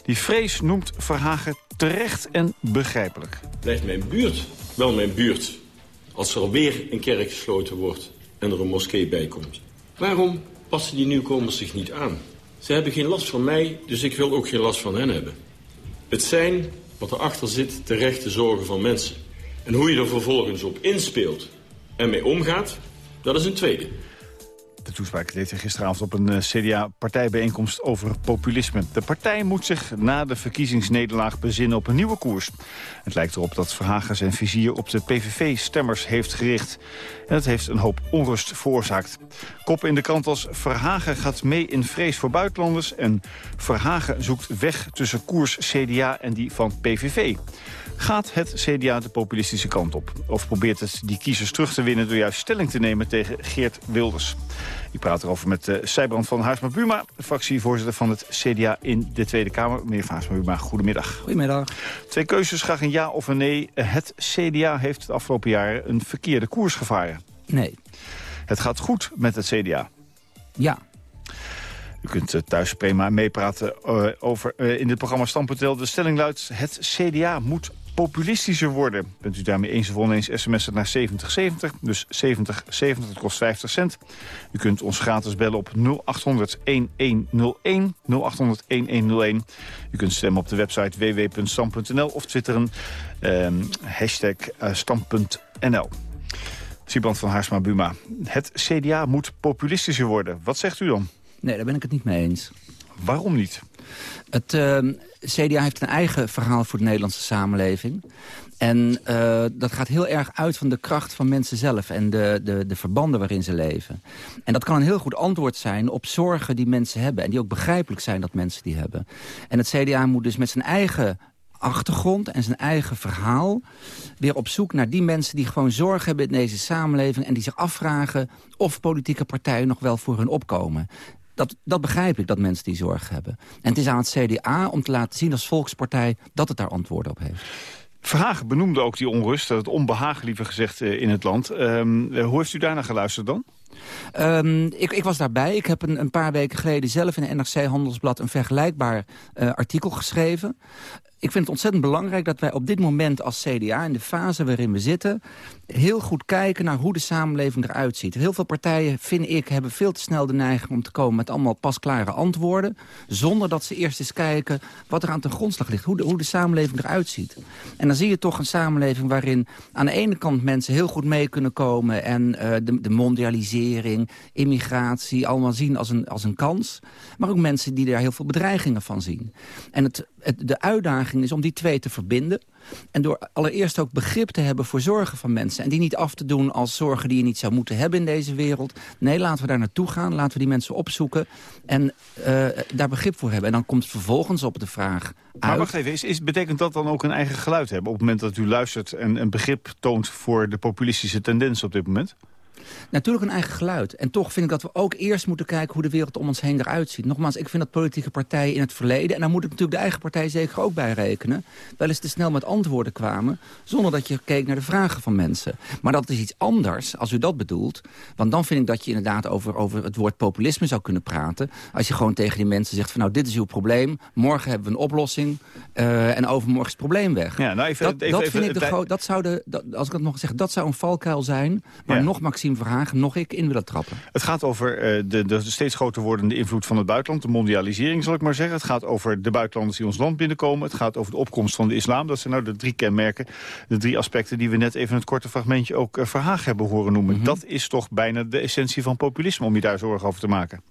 Die vrees noemt Verhagen terecht en begrijpelijk. Blijft mijn buurt wel mijn buurt als er alweer een kerk gesloten wordt en er een moskee bij komt? Waarom passen die nieuwkomers zich niet aan? Ze hebben geen last van mij, dus ik wil ook geen last van hen hebben. Het zijn, wat erachter zit, terechte zorgen van mensen. En hoe je er vervolgens op inspeelt en mee omgaat, dat is een tweede. De toespraak deed hij gisteravond op een eh, CDA-partijbijeenkomst over populisme. De partij moet zich na de verkiezingsnederlaag bezinnen op een nieuwe koers. Het lijkt erop dat Verhagen zijn vizier op de PVV-stemmers heeft gericht. En dat heeft een hoop onrust veroorzaakt. Kop in de krant als Verhagen gaat mee in vrees voor buitenlanders... en Verhagen zoekt weg tussen koers CDA en die van PVV. Gaat het CDA de populistische kant op? Of probeert het die kiezers terug te winnen door juist stelling te nemen tegen Geert Wilders? Ik praat erover met uh, Sijbrand van Haarsma Buma, fractievoorzitter van het CDA in de Tweede Kamer. Meneer van Buma, goedemiddag. Goedemiddag. Twee keuzes, graag een ja of een nee. Het CDA heeft de afgelopen jaren een verkeerde koers gevaren. Nee. Het gaat goed met het CDA. Ja. U kunt uh, thuis prima meepraten uh, over uh, in dit programma Stam.nl. De stelling luidt, het CDA moet populistischer worden. Bent u daarmee eens of oneens sms'en naar 7070, dus 7070, het kost 50 cent. U kunt ons gratis bellen op 0800-1101, 0800-1101. U kunt stemmen op de website www.stam.nl of twitteren um, hashtag uh, stam.nl. Sibrand van Haarsma Buma, het CDA moet populistischer worden. Wat zegt u dan? Nee, daar ben ik het niet mee eens. Waarom niet? Het uh, CDA heeft een eigen verhaal voor de Nederlandse samenleving. En uh, dat gaat heel erg uit van de kracht van mensen zelf... en de, de, de verbanden waarin ze leven. En dat kan een heel goed antwoord zijn op zorgen die mensen hebben... en die ook begrijpelijk zijn dat mensen die hebben. En het CDA moet dus met zijn eigen achtergrond en zijn eigen verhaal... weer op zoek naar die mensen die gewoon zorg hebben in deze samenleving... en die zich afvragen of politieke partijen nog wel voor hun opkomen. Dat, dat begrijp ik, dat mensen die zorg hebben. En het is aan het CDA om te laten zien als volkspartij... dat het daar antwoorden op heeft. Verhagen benoemde ook die onrust, het onbehagen liever gezegd eh, in het land. Um, hoe heeft u daarna geluisterd dan? Um, ik, ik, was daarbij. Ik heb een, een, paar weken geleden zelf in de NRC Handelsblad... een vergelijkbaar uh, artikel geschreven ik vind het ontzettend belangrijk dat wij op dit moment als CDA... in de fase waarin we zitten, heel goed kijken naar hoe de samenleving eruit ziet. Heel veel partijen, vind ik, hebben veel te snel de neiging om te komen... met allemaal pasklare antwoorden, zonder dat ze eerst eens kijken... wat er aan ten grondslag ligt, hoe de, hoe de samenleving eruit ziet. En dan zie je toch een samenleving waarin aan de ene kant mensen heel goed mee kunnen komen... en uh, de, de mondialisering, immigratie, allemaal zien als een, als een kans. Maar ook mensen die daar heel veel bedreigingen van zien. En het, de uitdaging is om die twee te verbinden. En door allereerst ook begrip te hebben voor zorgen van mensen. En die niet af te doen als zorgen die je niet zou moeten hebben in deze wereld. Nee, laten we daar naartoe gaan. Laten we die mensen opzoeken. En uh, daar begrip voor hebben. En dan komt vervolgens op de vraag maar wacht even, is, is, betekent dat dan ook een eigen geluid hebben... op het moment dat u luistert en een begrip toont... voor de populistische tendens op dit moment? Natuurlijk een eigen geluid. En toch vind ik dat we ook eerst moeten kijken hoe de wereld om ons heen eruit ziet. Nogmaals, ik vind dat politieke partijen in het verleden... en daar moet ik natuurlijk de eigen partij zeker ook bij rekenen... wel eens te snel met antwoorden kwamen... zonder dat je keek naar de vragen van mensen. Maar dat is iets anders, als u dat bedoelt. Want dan vind ik dat je inderdaad over, over het woord populisme zou kunnen praten. Als je gewoon tegen die mensen zegt van nou, dit is uw probleem. Morgen hebben we een oplossing. Uh, en overmorgen is het probleem weg. Ja, nou even, dat, even, dat even, vind ik de dat zou de, dat, als ik dat nog zeg, dat zou een valkuil zijn... maar ja. nog Verhagen, nog ik in willen trappen. Het gaat over uh, de, de steeds groter wordende invloed van het buitenland. De mondialisering, zal ik maar zeggen. Het gaat over de buitenlanders die ons land binnenkomen. Het gaat over de opkomst van de islam. Dat zijn nou de drie kenmerken. De drie aspecten die we net even in het korte fragmentje ook uh, Verhaag hebben horen noemen. Mm -hmm. Dat is toch bijna de essentie van populisme om je daar zorgen over te maken.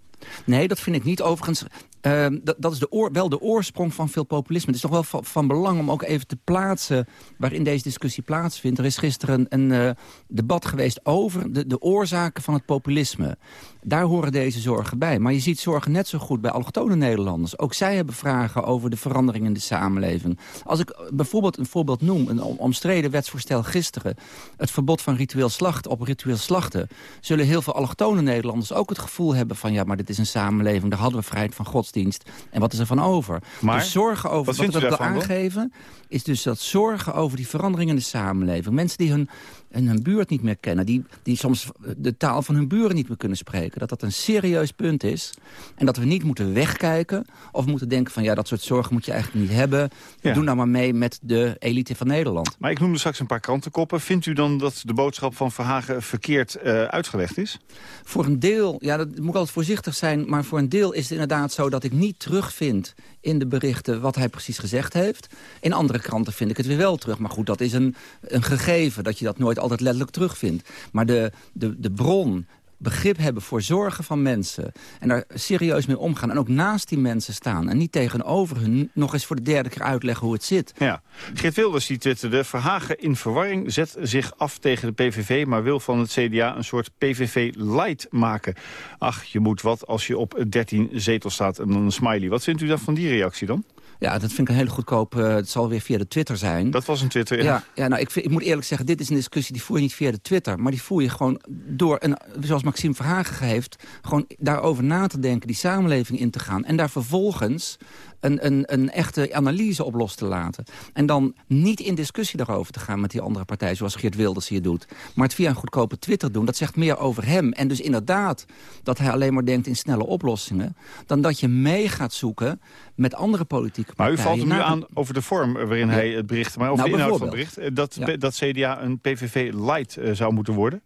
Nee, dat vind ik niet. Overigens, uh, dat, is de oor, wel de oorsprong van veel populisme. Het is toch wel van, belang om ook even te plaatsen... waarin deze discussie plaatsvindt. Er is gisteren een, een uh, debat geweest over de, de oorzaken van het populisme. Daar horen deze zorgen bij. Maar je ziet zorgen net zo goed bij allochtone Nederlanders. Ook zij hebben vragen over de verandering in de samenleving. Als ik bijvoorbeeld een voorbeeld noem, een omstreden wetsvoorstel gisteren... het verbod van ritueel slachten op ritueel slachten... zullen heel veel allochtone Nederlanders ook het gevoel hebben van... ja, maar dit is een samenleving, daar hadden we vrijheid van godsdienst. En wat is er van over? Maar, dus zorgen over, wat, wat ik wil aangeven... is dus dat zorgen over die verandering in de samenleving. Mensen die hun, hun buurt niet meer kennen... Die, die soms de taal van hun buren niet meer kunnen spreken... dat dat een serieus punt is. En dat we niet moeten wegkijken of moeten denken van... ja, dat soort zorgen moet je eigenlijk niet hebben. Ja. Doe nou maar mee met de elite van Nederland. Maar ik noemde straks een paar krantenkoppen. Vindt u dan dat de boodschap van Verhagen verkeerd uh, uitgelegd is? Voor een deel, ja, dat moet ik altijd voorzichtig zijn... maar voor een deel is het inderdaad zo dat ik niet terugvind in de berichten wat hij precies gezegd heeft. In andere kranten vind ik het weer wel terug. Maar goed, dat is een, een gegeven dat je dat nooit altijd letterlijk terugvindt. Maar de, de, de bron begrip hebben voor zorgen van mensen... en daar serieus mee omgaan en ook naast die mensen staan... en niet tegenover hun nog eens voor de derde keer uitleggen hoe het zit. Ja. Geert Wilders die twitterde... Verhagen in verwarring zet zich af tegen de PVV... maar wil van het CDA een soort PVV-light maken. Ach, je moet wat als je op 13 zetels staat en dan een smiley. Wat vindt u dan van die reactie dan? Ja, dat vind ik een hele goedkoop... Uh, het zal weer via de Twitter zijn. Dat was een Twitter, ja. Ja, ja nou, ik, vind, ik moet eerlijk zeggen, dit is een discussie... die voer je niet via de Twitter, maar die voer je gewoon door... En, zoals Maxime Verhagen heeft, gewoon daarover na te denken... die samenleving in te gaan en daar vervolgens een, een, een echte analyse op los te laten. En dan niet in discussie daarover te gaan met die andere partij... zoals Geert Wilders hier doet. Maar het via een goedkope Twitter doen, dat zegt meer over hem. En dus inderdaad dat hij alleen maar denkt in snelle oplossingen... dan dat je mee gaat zoeken met andere politieke partijen. Maar u valt hem nu aan over de vorm waarin ja. hij het bericht... maar over nou, de inhoud van het bericht. Dat, ja. dat CDA een PVV-light uh, zou moeten worden?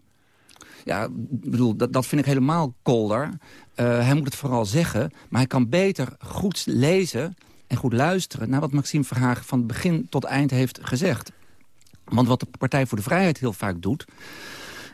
Ja, bedoel, dat, dat vind ik helemaal kolder. Uh, hij moet het vooral zeggen, maar hij kan beter goed lezen en goed luisteren... naar wat Maxime Verhagen van begin tot eind heeft gezegd. Want wat de Partij voor de Vrijheid heel vaak doet...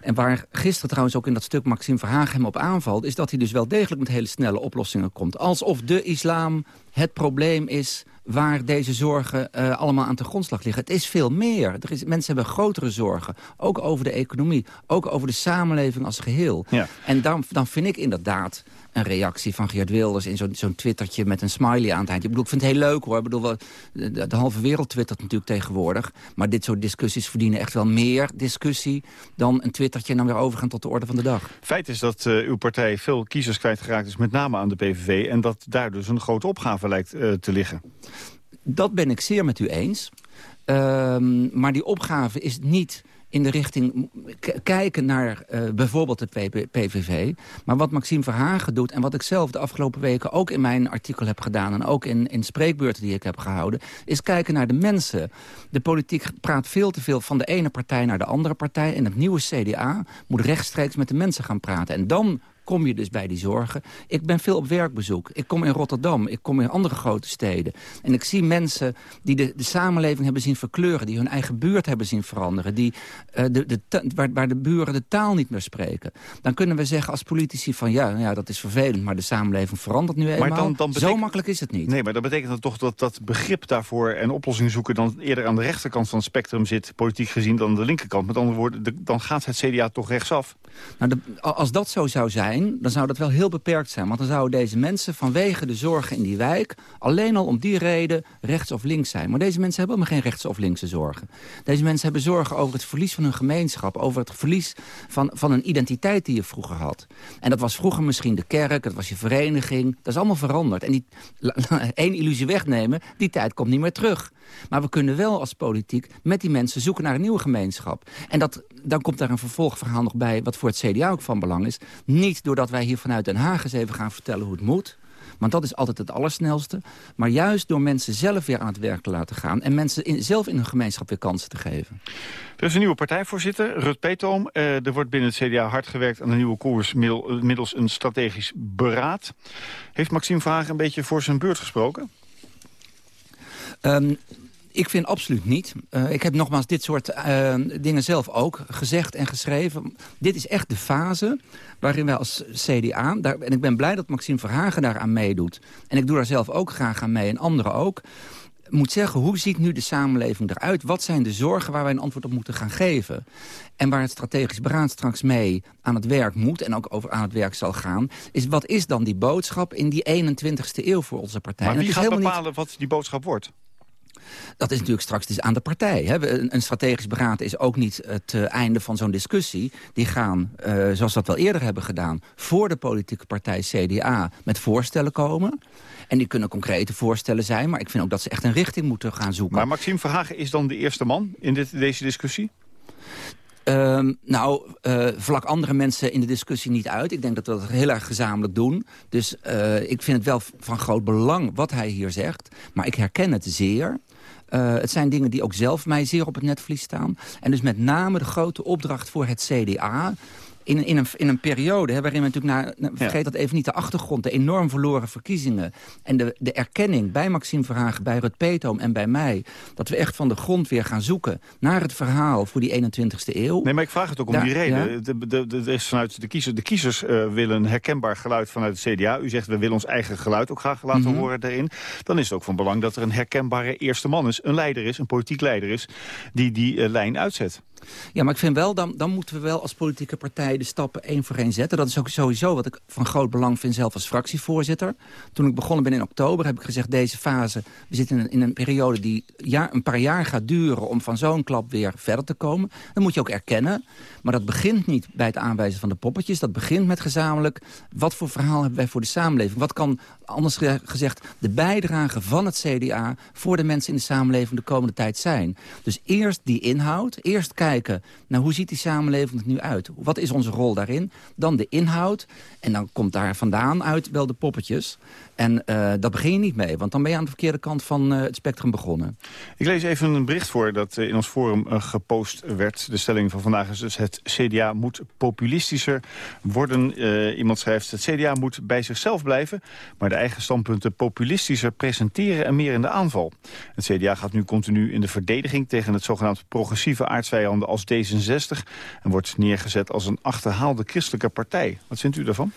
En waar gisteren trouwens ook in dat stuk Maxime Verhagen hem op aanvalt... is dat hij dus wel degelijk met hele snelle oplossingen komt. Alsof de islam het probleem is waar deze zorgen uh, allemaal aan de grondslag liggen. Het is veel meer. Er is, mensen hebben grotere zorgen. Ook over de economie. Ook over de samenleving als geheel. Ja. En dan, dan vind ik inderdaad een reactie van Geert Wilders... in zo'n zo'n twittertje met een smiley aan het eind. Ik bedoel, ik vind het heel leuk hoor. Ik bedoel, de, de, halve wereld twittert natuurlijk tegenwoordig. Maar dit soort discussies verdienen echt wel meer discussie... dan een twittertje en dan weer overgaan tot de orde van de dag. Feit is dat uh, uw partij veel kiezers kwijtgeraakt is... met name aan de PVV. En dat daar dus een grote opgave lijkt uh, te liggen. Dat ben ik zeer met u eens. Uh, maar die opgave is niet in de richting kijken naar uh, bijvoorbeeld het PVV. Maar wat Maxime Verhagen doet en wat ik zelf de afgelopen weken ook in mijn artikel heb gedaan... en ook in, in spreekbeurten die ik heb gehouden, is kijken naar de mensen. De politiek praat veel te veel van de ene partij naar de andere partij... en het nieuwe CDA moet rechtstreeks met de mensen gaan praten. En dan kom je dus bij die zorgen. Ik ben veel op werkbezoek. Ik kom in Rotterdam, ik kom in andere grote steden. En ik zie mensen die de, de samenleving hebben zien verkleuren... die hun eigen buurt hebben zien veranderen... Die, uh, de, de, waar, waar de buren de taal niet meer spreken. Dan kunnen we zeggen als politici van... ja, ja dat is vervelend, maar de samenleving verandert nu eenmaal. Maar dan, dan betekent... Zo makkelijk is het niet. Nee, maar dat betekent dan toch dat dat begrip daarvoor... en oplossing zoeken dan eerder aan de rechterkant van het spectrum zit... politiek gezien dan de linkerkant. Met andere woorden, de, dan gaat het CDA toch rechtsaf. Nou, de, als dat zo zou zijn dan zou dat wel heel beperkt zijn. Want dan zouden deze mensen vanwege de zorgen in die wijk... alleen al om die reden rechts of links zijn. Maar deze mensen hebben helemaal geen rechts of linkse zorgen. Deze mensen hebben zorgen over het verlies van hun gemeenschap... over het verlies van, van een identiteit die je vroeger had. En dat was vroeger misschien de kerk, dat was je vereniging. Dat is allemaal veranderd. En die, één illusie wegnemen, die tijd komt niet meer terug. Maar we kunnen wel als politiek met die mensen zoeken naar een nieuwe gemeenschap. En dat, dan komt daar een vervolgverhaal nog bij... wat voor het CDA ook van belang is. Niet doordat wij hier vanuit Den Haag eens even gaan vertellen hoe het moet... Want dat is altijd het allersnelste. Maar juist door mensen zelf weer aan het werk te laten gaan... en mensen zelf in hun gemeenschap weer kansen te geven. Er is een nieuwe partijvoorzitter, Rut Peetoom. Uh, er wordt binnen het CDA hard gewerkt aan een nieuwe koers... middels een strategisch beraad. Heeft Maxime Vragen een beetje voor zijn beurt gesproken? Um, ik vind absoluut niet. Uh, ik heb nogmaals dit soort uh, dingen zelf ook gezegd en geschreven. Dit is echt de fase waarin wij als CDA... Daar, en ik ben blij dat Maxime Verhagen daaraan meedoet. En ik doe daar zelf ook graag aan mee en anderen ook moet zeggen, hoe ziet nu de samenleving eruit? Wat zijn de zorgen waar wij een antwoord op moeten gaan geven? En waar het strategisch beraad straks mee aan het werk moet... en ook over aan het werk zal gaan... is wat is dan die boodschap in die 21ste eeuw voor onze partij? Maar wie gaat bepalen niet... wat die boodschap wordt? Dat is natuurlijk straks dus aan de partij. Hè. Een, een, strategisch beraad is ook niet het uh, einde van zo'n discussie. Die gaan, uh, zoals we dat wel eerder hebben gedaan... voor de politieke partij CDA met voorstellen komen. En die kunnen concrete voorstellen zijn. Maar ik vind ook dat ze echt een richting moeten gaan zoeken. Maar Maxime Verhagen is dan de eerste man in dit, deze discussie? Um, nou, uh, vlak andere mensen in de discussie niet uit. Ik denk dat we dat heel erg gezamenlijk doen. Dus uh, ik vind het wel van groot belang wat hij hier zegt. Maar ik herken het zeer. Uh, het zijn dingen die ook zelf mij zeer op het netvlies staan. En dus met name de grote opdracht voor het CDA in, in, een, in een periode hè, waarin we natuurlijk... Na, vergeet dat even niet, de achtergrond, de enorm verloren verkiezingen... en de, de erkenning bij Maxime Verhagen, bij Rut Peetoom en bij mij... dat we echt van de grond weer gaan zoeken naar het verhaal voor die 21ste eeuw. Nee, maar ik vraag het ook om die reden. Ja? De, de, de, is vanuit de kiezers, de kiezers uh, willen een herkenbaar geluid vanuit het CDA. U zegt, we willen ons eigen geluid ook graag laten mm -hmm. horen daarin. Dan is het ook van belang dat er een herkenbare eerste man is. Een leider is, een politiek leider is, die die uh, lijn uitzet. Ja, maar ik vind wel, dan, dan moeten we wel als politieke partij de stappen één voor één zetten. Dat is ook sowieso wat ik van groot belang vind zelf als fractievoorzitter. Toen ik begonnen ben in oktober heb ik gezegd... deze fase, we zitten in een, periode die jaar, een paar jaar gaat duren... om van zo'n klap weer verder te komen. Dat moet je ook erkennen. Maar dat begint niet bij het aanwijzen van de poppetjes. Dat begint met gezamenlijk, wat voor verhaal hebben wij voor de samenleving? Wat kan, anders gezegd, de bijdrage van het CDA... voor de mensen in de samenleving de komende tijd zijn? Dus eerst die inhoud, eerst kijken... naar hoe ziet die samenleving er nu uit? Wat is onze rol daarin? Dan de inhoud. En dan komt daar vandaan uit wel de poppetjes. En uh, daar begin je niet mee, want dan ben je aan de verkeerde kant van uh, het spectrum begonnen. Ik lees even een bericht voor dat uh, in ons forum gepost werd. De stelling van vandaag is dus het CDA moet populistischer worden. iemand schrijft het CDA moet bij zichzelf blijven... maar de eigen standpunten populistischer presenteren en meer in de aanval. Het CDA gaat nu continu in de verdediging tegen het zogenaamd progressieve aardsvijanden als D66... en wordt neergezet als een achterhaalde christelijke partij. Wat vindt u daarvan?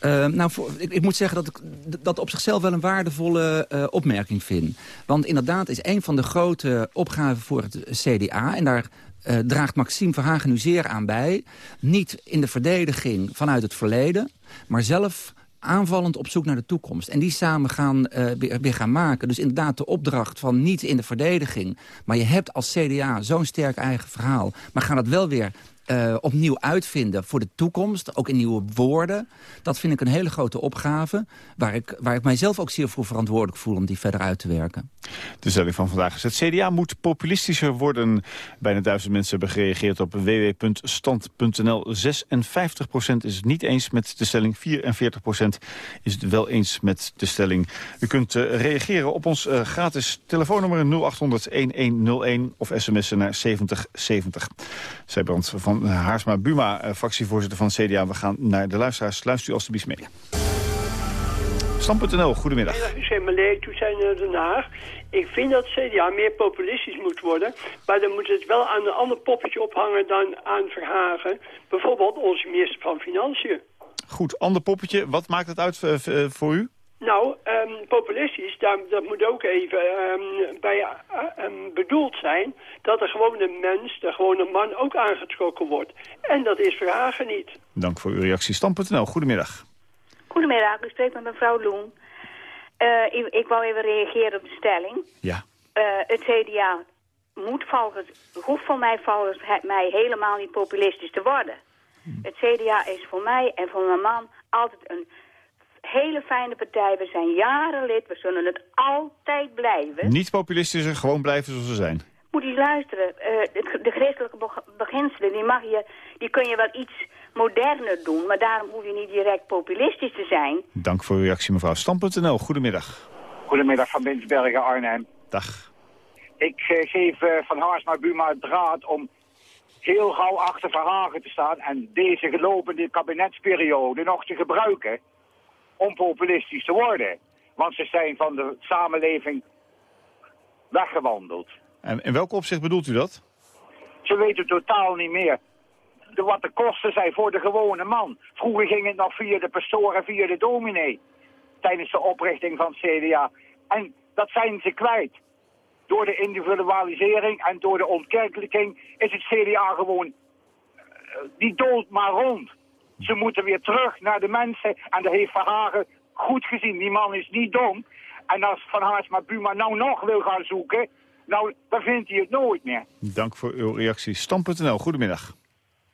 Uh, nou, ik, moet zeggen dat ik dat op zichzelf wel een waardevolle uh, opmerking vind. Want inderdaad is een van de grote opgaven voor het CDA... en daar uh, draagt Maxime Verhagen nu zeer aan bij... niet in de verdediging vanuit het verleden... maar zelf aanvallend op zoek naar de toekomst. En die samen gaan, uh, weer, gaan maken. Dus inderdaad de opdracht van niet in de verdediging... maar je hebt als CDA zo'n sterk eigen verhaal... maar ga dat wel weer uh, opnieuw uitvinden voor de toekomst. Ook in nieuwe woorden. Dat vind ik een hele grote opgave. Waar ik, waar ik mijzelf ook zeer voor verantwoordelijk voel om die verder uit te werken. De stelling van vandaag is het CDA moet populistischer worden. Bijna duizend mensen hebben gereageerd op www.stand.nl. 56% is het niet eens met de stelling. 44% is het wel eens met de stelling. U kunt uh, reageren op ons uh, gratis telefoonnummer 0800-1101 of sms'en naar 7070. Zijbrand van Haarsma Buma, eh, fractievoorzitter van het CDA. We gaan naar de luisteraars. Luister u alstublieft mee. Stam.nl, goedemiddag. Goedemiddag, ben zijn Den Haag. Ik vind dat CDA meer populistisch moet worden. Maar dan moet het wel aan een ander poppetje ophangen dan aan Verhagen. Bijvoorbeeld onze minister van Financiën. Goed, ander poppetje. Wat maakt het uit uh, voor u? Nou, um, populistisch, daar, dat moet ook even um, bij um, bedoeld zijn... dat de gewone mens, de gewone man, ook aangetrokken wordt. En dat is vragen niet. Dank voor uw reactie. Stam.nl, goedemiddag. Goedemiddag, u spreekt met mevrouw Loen. Uh, ik, ik, wou even reageren op de stelling. Ja. Uh, het CDA moet volgens, hoeft voor mij volgens mij helemaal niet populistisch te worden. Hm. Het CDA is voor mij en voor mijn man altijd een hele fijne partij. We zijn jaren lid. We zullen het altijd blijven. Niet populistischer, gewoon blijven zoals we zijn. Moet je luisteren. Uh, de christelijke beginselen, die, mag je, die kun je wel iets moderner doen. Maar daarom hoef je niet direct populistisch te zijn. Dank voor uw reactie, mevrouw. Stam.nl, goedemiddag. Goedemiddag van Binsbergen, Arnhem. Dag. Ik uh, geef uh, Van Haarsma Buma het draad om heel gauw achter Verhagen te staan... en deze gelopende kabinetsperiode nog te gebruiken om populistisch te worden. Want ze zijn van de samenleving weggewandeld. En in welk opzicht bedoelt u dat? Ze weten totaal niet meer de, wat de kosten zijn voor de gewone man. Vroeger ging het nog via de pastoor en via de dominee. Tijdens de oprichting van het CDA. En dat zijn ze kwijt. Door de individualisering en door de ontkerkelijking is het CDA gewoon... Uh, die dood maar rond. Ze moeten weer terug naar de mensen. En dat heeft Verhagen goed gezien. Die man is niet dom. En als Van Haarsma Buma nou nog wil gaan zoeken... nou, dan vindt hij het nooit meer. Dank voor uw reactie. Stam.nl, goedemiddag.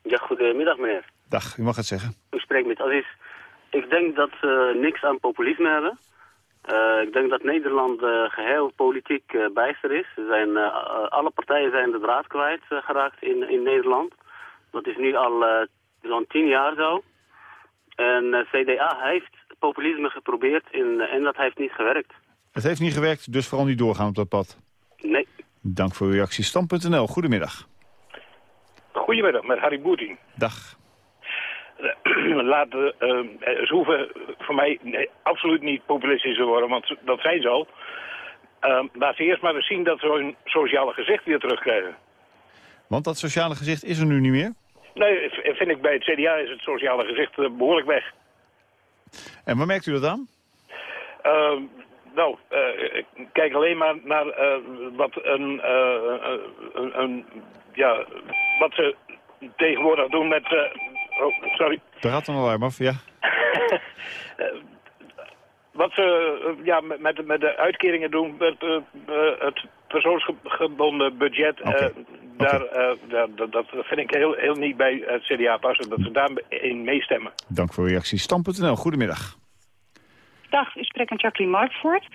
Ja, goedemiddag meneer. Dag, u mag het zeggen. U spreekt met Aziz. Ik denk dat ze niks aan populisme hebben. Uh, ik denk dat Nederland uh, geheel politiek uh, bijster is. Zijn, alle partijen zijn de draad kwijt geraakt in, in Nederland. Dat is nu al zo'n tien jaar zo. En uh, CDA heeft populisme geprobeerd en, en dat heeft niet gewerkt. Het heeft niet gewerkt, dus vooral niet doorgaan op dat pad? Nee. Dank voor uw reactie. Stam.nl, goedemiddag. Goedemiddag, met Harry Boeting. Dag. Laten, uh, ze hoeven voor mij nee, absoluut niet populistisch te worden, want dat zijn ze al. Uh, laat ze eerst maar eens zien dat ze hun sociale gezicht weer terugkrijgen. Want dat sociale gezicht is er nu niet meer? Nee, vind ik bij het CDA is het sociale gezicht uh, behoorlijk weg. En waar merkt u dat aan? Uh, nou, uh, kijk alleen maar naar uh, wat een, een, een, ja, wat ze tegenwoordig doen met, oh, sorry. Daar gaat een alarm af, ja. wat ze ja, met, met de uitkeringen doen, met het persoonsgebonden budget, okay. Daar, okay. uh, daar, dat vind ik heel, heel niet bij het CDA passen, dat ze daarin meestemmen. Dank voor uw reactie. Stam.nl, goedemiddag. Dag, u spreekt met Jacqueline Markvoort.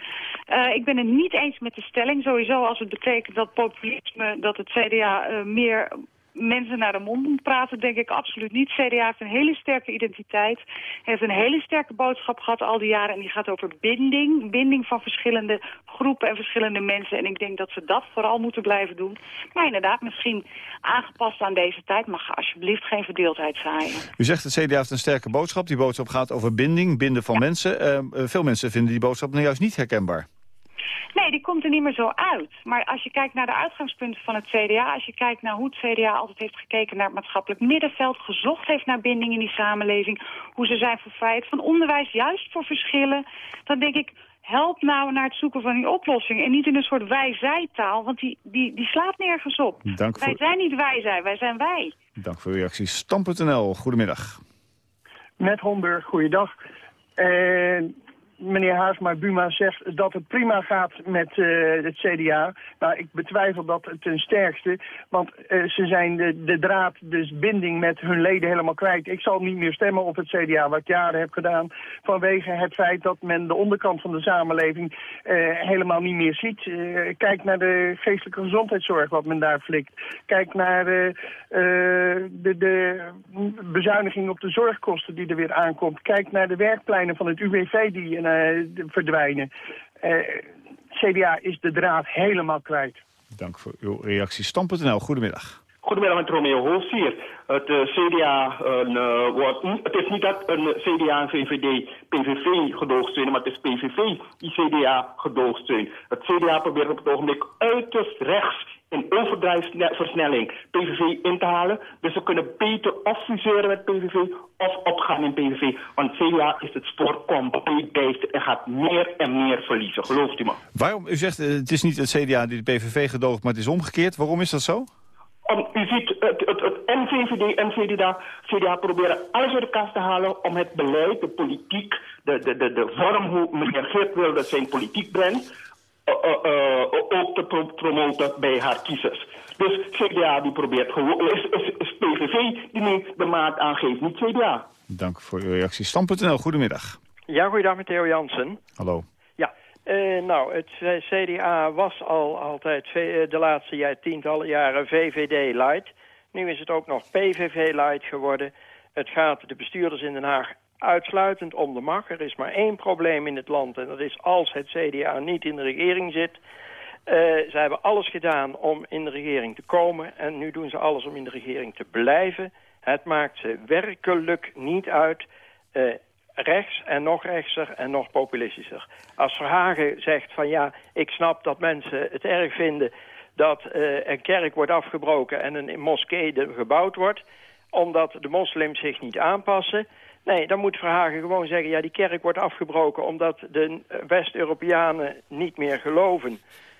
Uh, ik ben het niet eens met de stelling. Sowieso als het betekent dat populisme, dat het CDA uh, meer mensen naar de mond moet praten, denk ik absoluut niet. CDA heeft een hele sterke identiteit. heeft een hele sterke boodschap gehad al die jaren. En die gaat over binding. Binding van verschillende groepen en verschillende mensen. En ik denk dat ze dat vooral moeten blijven doen. Maar inderdaad, misschien aangepast aan deze tijd. Mag alsjeblieft geen verdeeldheid zaaien. U zegt het CDA heeft een sterke boodschap. Die boodschap gaat over binding, binden van ja. mensen. Uh, veel mensen vinden die boodschap nou juist niet herkenbaar. Nee, die komt er niet meer zo uit. Maar als je kijkt naar de uitgangspunten van het CDA... als je kijkt naar hoe het CDA altijd heeft gekeken naar het maatschappelijk middenveld... gezocht heeft naar binding in die samenleving... hoe ze zijn voor vrijheid van onderwijs, juist voor verschillen... dan denk ik, help nou naar het zoeken van die oplossing. En niet in een soort wij-zij-taal, want die, die, die slaat nergens op. Dank Wij zijn niet wij-zij, wij zijn wij. dank voor uw reactie. Stam.nl, goedemiddag. Met Homburg, goeiedag. En meneer Haasma Buma zegt dat het prima gaat met eh, het CDA. Nou, ik betwijfel dat ten sterkste, want eh, ze zijn de, draad, dus binding met hun leden helemaal kwijt. Ik zal niet meer stemmen op het CDA, wat ik jaren heb gedaan, vanwege het feit dat men de onderkant van de samenleving eh, helemaal niet meer ziet. Kijk naar de geestelijke gezondheidszorg, wat men daar flikt. Kijk naar de, de bezuiniging op de zorgkosten die er weer aankomt. Kijk naar de werkpleinen van het UWV die verdwijnen. Eh, CDA is de draad helemaal kwijt. Dank voor uw reactie. Stam.nl, goedemiddag. Goedemiddag met Romeo Hoos hier. Het eh, CDA een, eh, wordt niet, het is niet dat een CDA en VVD PVV gedoogsteunen, maar het is PVV die CDA gedoogsteunt. Het CDA probeert op het ogenblik uiterst rechts in overdrijfsversnelling PVV in te halen. Dus ze kunnen beter of fuseren met PVV of opgaan in PVV. Want CDA is het spoor en gaat meer en meer verliezen. Gelooft u me? Waarom, u zegt, eh, het is niet het CDA die de PVV gedoogt, maar het is omgekeerd. Waarom is dat zo? Om, u ziet, het, het, het en VVD en CDA, CDA proberen alles uit de kast te halen om het beleid, de politiek, de, de, de, de vorm hoe meneer Geert Wilde zijn politiek brengt, eh, ook te pro- promoten bij haar kiezers. Dus CDA die probeert gewoon, is, is, is PVV die nu de maat aangeeft, niet CDA. Dank voor uw reactie. Stam.nl, goedemiddag. Ja, goeiedag met Theo Jansen. Hallo. Ja, eh, nou, het CDA was al altijd eh, de laatste jaar, tientallen jaren VVD light. Nu is het ook nog PVV light geworden. Het gaat de bestuurders in Den Haag uitsluitend om de macht. Er is maar één probleem in het land en dat is als het CDA niet in de regering zit. Eh, ze hebben alles gedaan om in de regering te komen en nu doen ze alles om in de regering te blijven. Het maakt ze werkelijk niet uit. Rechts en nog rechtser en nog populistischer. Als Verhagen zegt van ja, ik snap dat mensen het erg vinden dat eh, een kerk wordt afgebroken en een moskee gebouwd wordt, omdat de moslims zich niet aanpassen. Nee, dan moet Verhagen gewoon zeggen, ja, die kerk wordt afgebroken omdat de West-Europeanen niet meer geloven.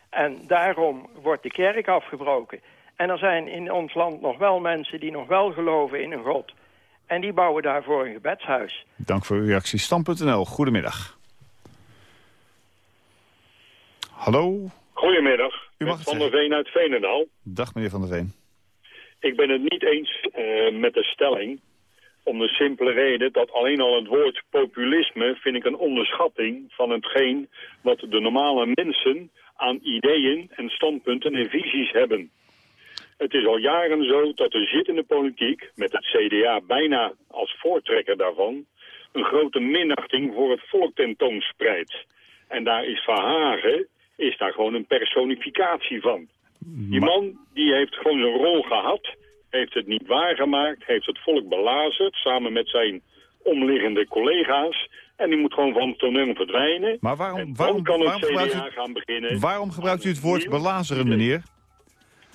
En daarom wordt de kerk afgebroken. En er zijn in ons land nog wel mensen die nog wel geloven in een God. En die bouwen daarvoor een gebedshuis. Dank voor uw reactie. Stam.nl, goedemiddag. Hallo. Goedemiddag, U mag Van der Veen uit Veenendaal. Dag meneer Van der Veen. Ik ben het niet eens eh, met de stelling. Om de simpele reden dat alleen al het woord populisme vind ik een onderschatting van hetgeen wat de normale mensen aan ideeën en standpunten en visies hebben. Het is al jaren zo dat de zittende politiek, met het CDA bijna als voortrekker daarvan, een grote minachting voor het volk tentoonspreidt. En daar is Verhagen is daar gewoon een personificatie van. Die man die heeft gewoon zijn rol gehad, heeft het niet waargemaakt, heeft het volk belazerd samen met zijn omliggende collega's. En die moet gewoon van het toneel verdwijnen. Maar waarom, waarom, kan het waarom, gebruikt CDA u, gaan beginnen. waarom gebruikt u het woord belazeren, meneer?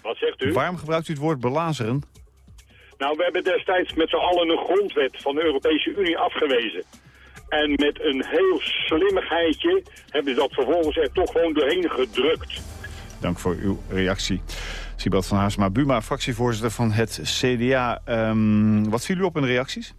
Wat zegt u? Waarom gebruikt u het woord belazeren? Nou, we hebben destijds met z'n allen een grondwet van de Europese Unie afgewezen. En met een heel slimmigheidje hebben ze dat vervolgens er toch gewoon doorheen gedrukt. Dank voor uw reactie. Sibelt van Haarsma Buma, fractievoorzitter van het CDA. Ehm, wat viel u op in de reacties?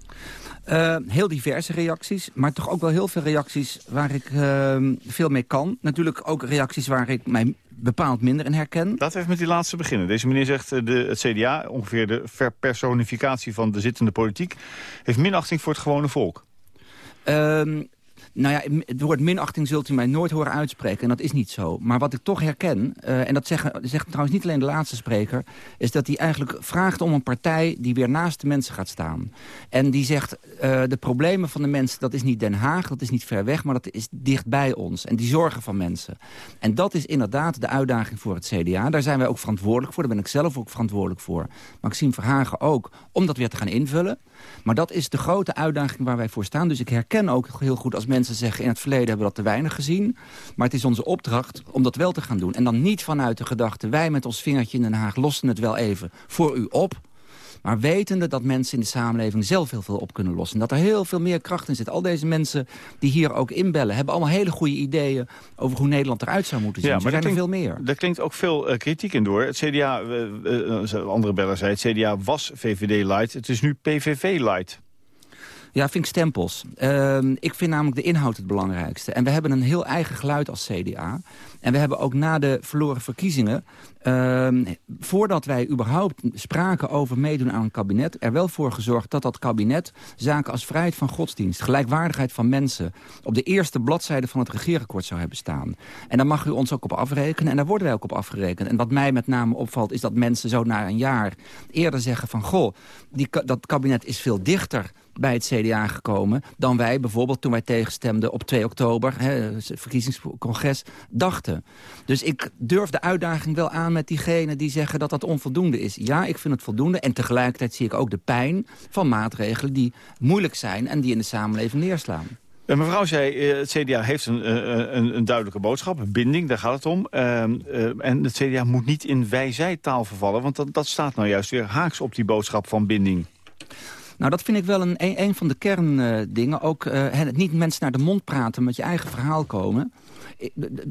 Eh, heel diverse reacties, maar toch ook wel heel veel reacties waar ik eh, veel mee kan. Natuurlijk ook reacties waar ik mij bepaald minder in herken. Laten we even met die laatste beginnen. Deze meneer zegt, eh, de, het CDA, ongeveer de verpersonificatie van de zittende politiek... heeft minachting voor het gewone volk. Ehm, nou ja, het woord minachting zult u mij nooit horen uitspreken. En dat is niet zo. Maar wat ik toch herken, eh, en dat zeggen, zegt trouwens niet alleen de laatste spreker... is dat hij eigenlijk vraagt om een partij die weer naast de mensen gaat staan. En die zegt, eh, de problemen van de mensen, dat is niet Den Haag... dat is niet ver weg, maar dat is dicht bij ons. En die zorgen van mensen. En dat is inderdaad de uitdaging voor het CDA. Daar zijn wij ook verantwoordelijk voor. Daar ben ik zelf ook verantwoordelijk voor. Maxime Verhagen ook, om dat weer te gaan invullen. Maar dat is de grote uitdaging waar wij voor staan. Dus ik herken ook heel goed als als mensen zeggen... in het verleden hebben we dat te weinig gezien. Maar het is onze opdracht om dat wel te gaan doen. En dan niet vanuit de gedachte... wij met ons vingertje in Den Haag lossen het wel even voor u op... Maar wetende dat mensen in de samenleving zelf heel veel op kunnen lossen. Dat er heel veel meer kracht in zit. Al deze mensen die hier ook inbellen... hebben allemaal hele goede ideeën over hoe Nederland eruit zou moeten zien. Ja, maar er zijn er veel meer. Daar klinkt ook veel uh, kritiek in door. Het CDA, uh, andere beller zei, het CDA was VVD light. Het is nu PVV light. Ja, vind ik stempels. Uh, ik vind namelijk de inhoud het belangrijkste. En we hebben een heel eigen geluid als CDA. En we hebben ook na de verloren verkiezingen... Uh, voordat wij überhaupt spraken over meedoen aan een kabinet... er wel voor gezorgd dat dat kabinet zaken als vrijheid van godsdienst... gelijkwaardigheid van mensen... op de eerste bladzijde van het regeerakkoord zou hebben staan. En daar mag u ons ook op afrekenen. En daar worden wij ook op afgerekend. En wat mij met name opvalt is dat mensen zo na een jaar eerder zeggen van... goh, die, dat kabinet is veel dichter bij het CDA gekomen... dan wij bijvoorbeeld toen wij tegenstemden op 2 oktober... Hè, verkiezingscongres, dachten. Dus ik durf de uitdaging wel aan met diegenen die zeggen dat dat onvoldoende is. Ja, ik vind het voldoende. En tegelijkertijd zie ik ook de pijn van maatregelen die moeilijk zijn... en die in de samenleving neerslaan. Uh, mevrouw zei, uh, het CDA heeft een, uh, een, een, duidelijke boodschap, een binding, daar gaat het om. Ehm, en het CDA moet niet in wij-zij-taal vervallen, want dat staat nou juist weer haaks op die boodschap van binding. Nou, dat vind ik wel een, een, van de kerndingen. Ook uh, niet mensen naar de mond praten, met je eigen verhaal komen.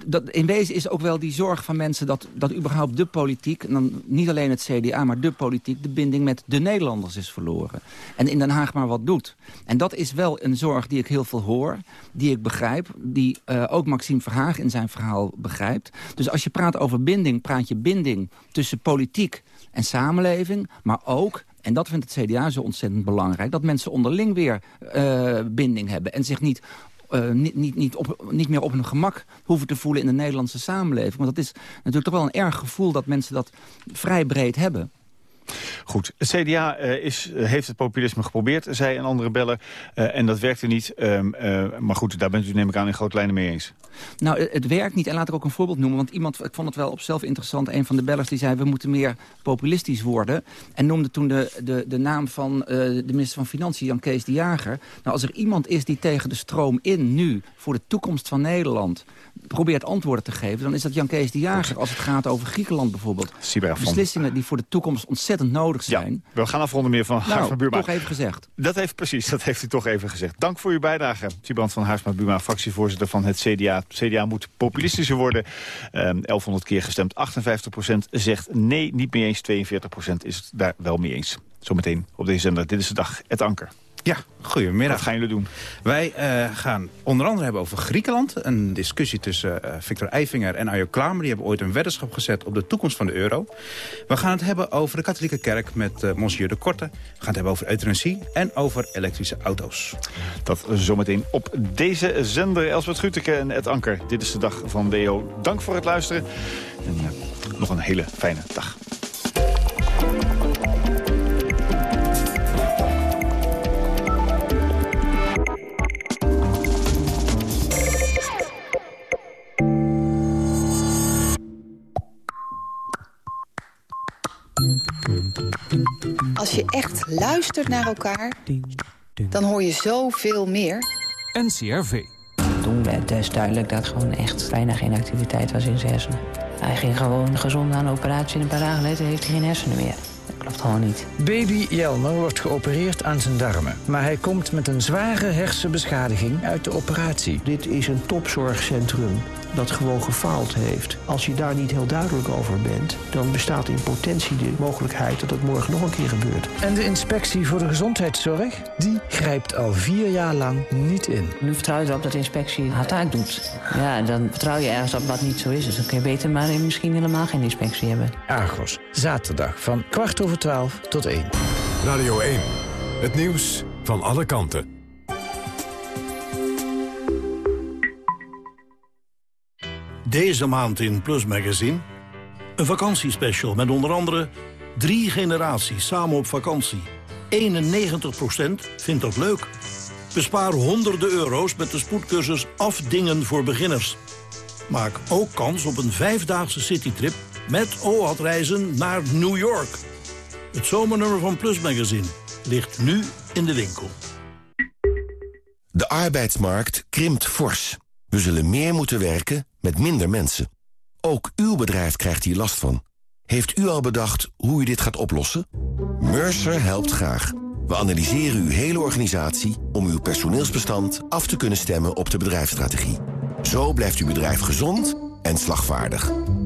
Dat, in wezen is ook wel die zorg van mensen dat, dat überhaupt de politiek... En dan niet alleen het CDA, maar de politiek... de binding met de Nederlanders is verloren. En in Den Haag maar wat doet. En dat is wel een zorg die ik heel veel hoor, die ik begrijp... die uh, ook Maxime Verhaag in zijn verhaal begrijpt. Dus als je praat over binding, praat je binding tussen politiek en samenleving... maar ook en dat vindt het CDA zo ontzettend belangrijk. Dat mensen onderling weer uh, binding hebben. En zich niet uh, niet, niet, niet, op, niet meer op hun gemak hoeven te voelen in de Nederlandse samenleving. Want dat is natuurlijk toch wel een erg gevoel dat mensen dat vrij breed hebben. Goed, het CDA uh, is, uh, heeft het populisme geprobeerd, zei een andere beller. Uh, en dat werkte niet. Um, maar goed, daar bent u neem ik aan in grote lijnen mee eens. Nou, het werkt niet. En laat ik ook een voorbeeld noemen. Want iemand, ik vond het wel op zelf interessant. Een van de bellers die zei, we moeten meer populistisch worden. En noemde toen de, de, de naam van de minister van Financiën, Jan Kees de Jager. Nou, als er iemand is die tegen de stroom in nu, voor de toekomst van Nederland probeert antwoorden te geven... dan is dat Jan Kees de Jager als het gaat over Griekenland bijvoorbeeld. Beslissingen die voor de toekomst ontzettend nodig zijn. Ja, we gaan afronden meer van nou, van Buma. toch even gezegd. Dat heeft precies, dat heeft u toch even gezegd. Dank voor uw bijdrage, Sibrand van Haarsma Buma, fractievoorzitter van het CDA. Het CDA moet populistischer worden. Um, 1100 keer gestemd, 58% zegt nee, niet mee eens. 42% is het daar wel mee eens. Zometeen op deze zender. Dit is de dag, het anker. Ja, goedemiddag. Wat gaan jullie doen? Wij uh, gaan onder andere hebben over Griekenland. Een discussie tussen uh, Victor Eifinger en Ayo Klamer. Die hebben ooit een weddenschap gezet op de toekomst van de euro. We gaan het hebben over de katholieke kerk met uh, Monsieur de Korte. We gaan het hebben over euthanasie en over elektrische auto's. Dat zometeen op deze zender. Elsbeth Guteke en Ed Anker. Dit is de dag van WO. Dank voor het luisteren. En nog een hele fijne dag. Als je echt luistert naar elkaar, dan hoor je zoveel meer. NCRV. Toen werd dus duidelijk dat gewoon echt bijna geen activiteit was in zijn hersenen. Hij ging gewoon gezond aan de operatie en een paar dagen later heeft hij geen hersenen meer. Dat klopt gewoon niet. Baby Jelmer wordt geopereerd aan zijn darmen. Maar hij komt met een zware hersenbeschadiging uit de operatie. Dit is een topzorgcentrum dat gewoon gefaald heeft. Als je daar niet heel duidelijk over bent... dan bestaat in potentie de mogelijkheid dat het morgen nog een keer gebeurt. En de inspectie voor de gezondheidszorg, die grijpt al vier jaar lang niet in. Nu vertrouw je erop dat de inspectie haar taak doet. Ja, dan vertrouw je ergens op wat niet zo is. Dus dan kun je beter maar misschien helemaal geen inspectie hebben. Argos, zaterdag van kwart over twaalf tot één. Radio 1, het nieuws van alle kanten. Deze maand in Plus Magazine. Een vakantiespecial met onder andere drie generaties samen op vakantie. 91% vindt dat leuk. Bespaar honderden euro's met de spoedcursus Afdingen voor beginners. Maak ook kans op een vijfdaagse citytrip met OAT-reizen naar New York. Het zomernummer van Plus Magazine ligt nu in de winkel. De arbeidsmarkt krimpt fors. We zullen meer moeten werken met minder mensen. Ook uw bedrijf krijgt hier last van. Heeft u al bedacht hoe u dit gaat oplossen? Mercer helpt graag. We analyseren uw hele organisatie om uw personeelsbestand af te kunnen stemmen op de bedrijfsstrategie. Zo blijft uw bedrijf gezond en slagvaardig.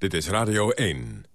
Dit is Radio 1.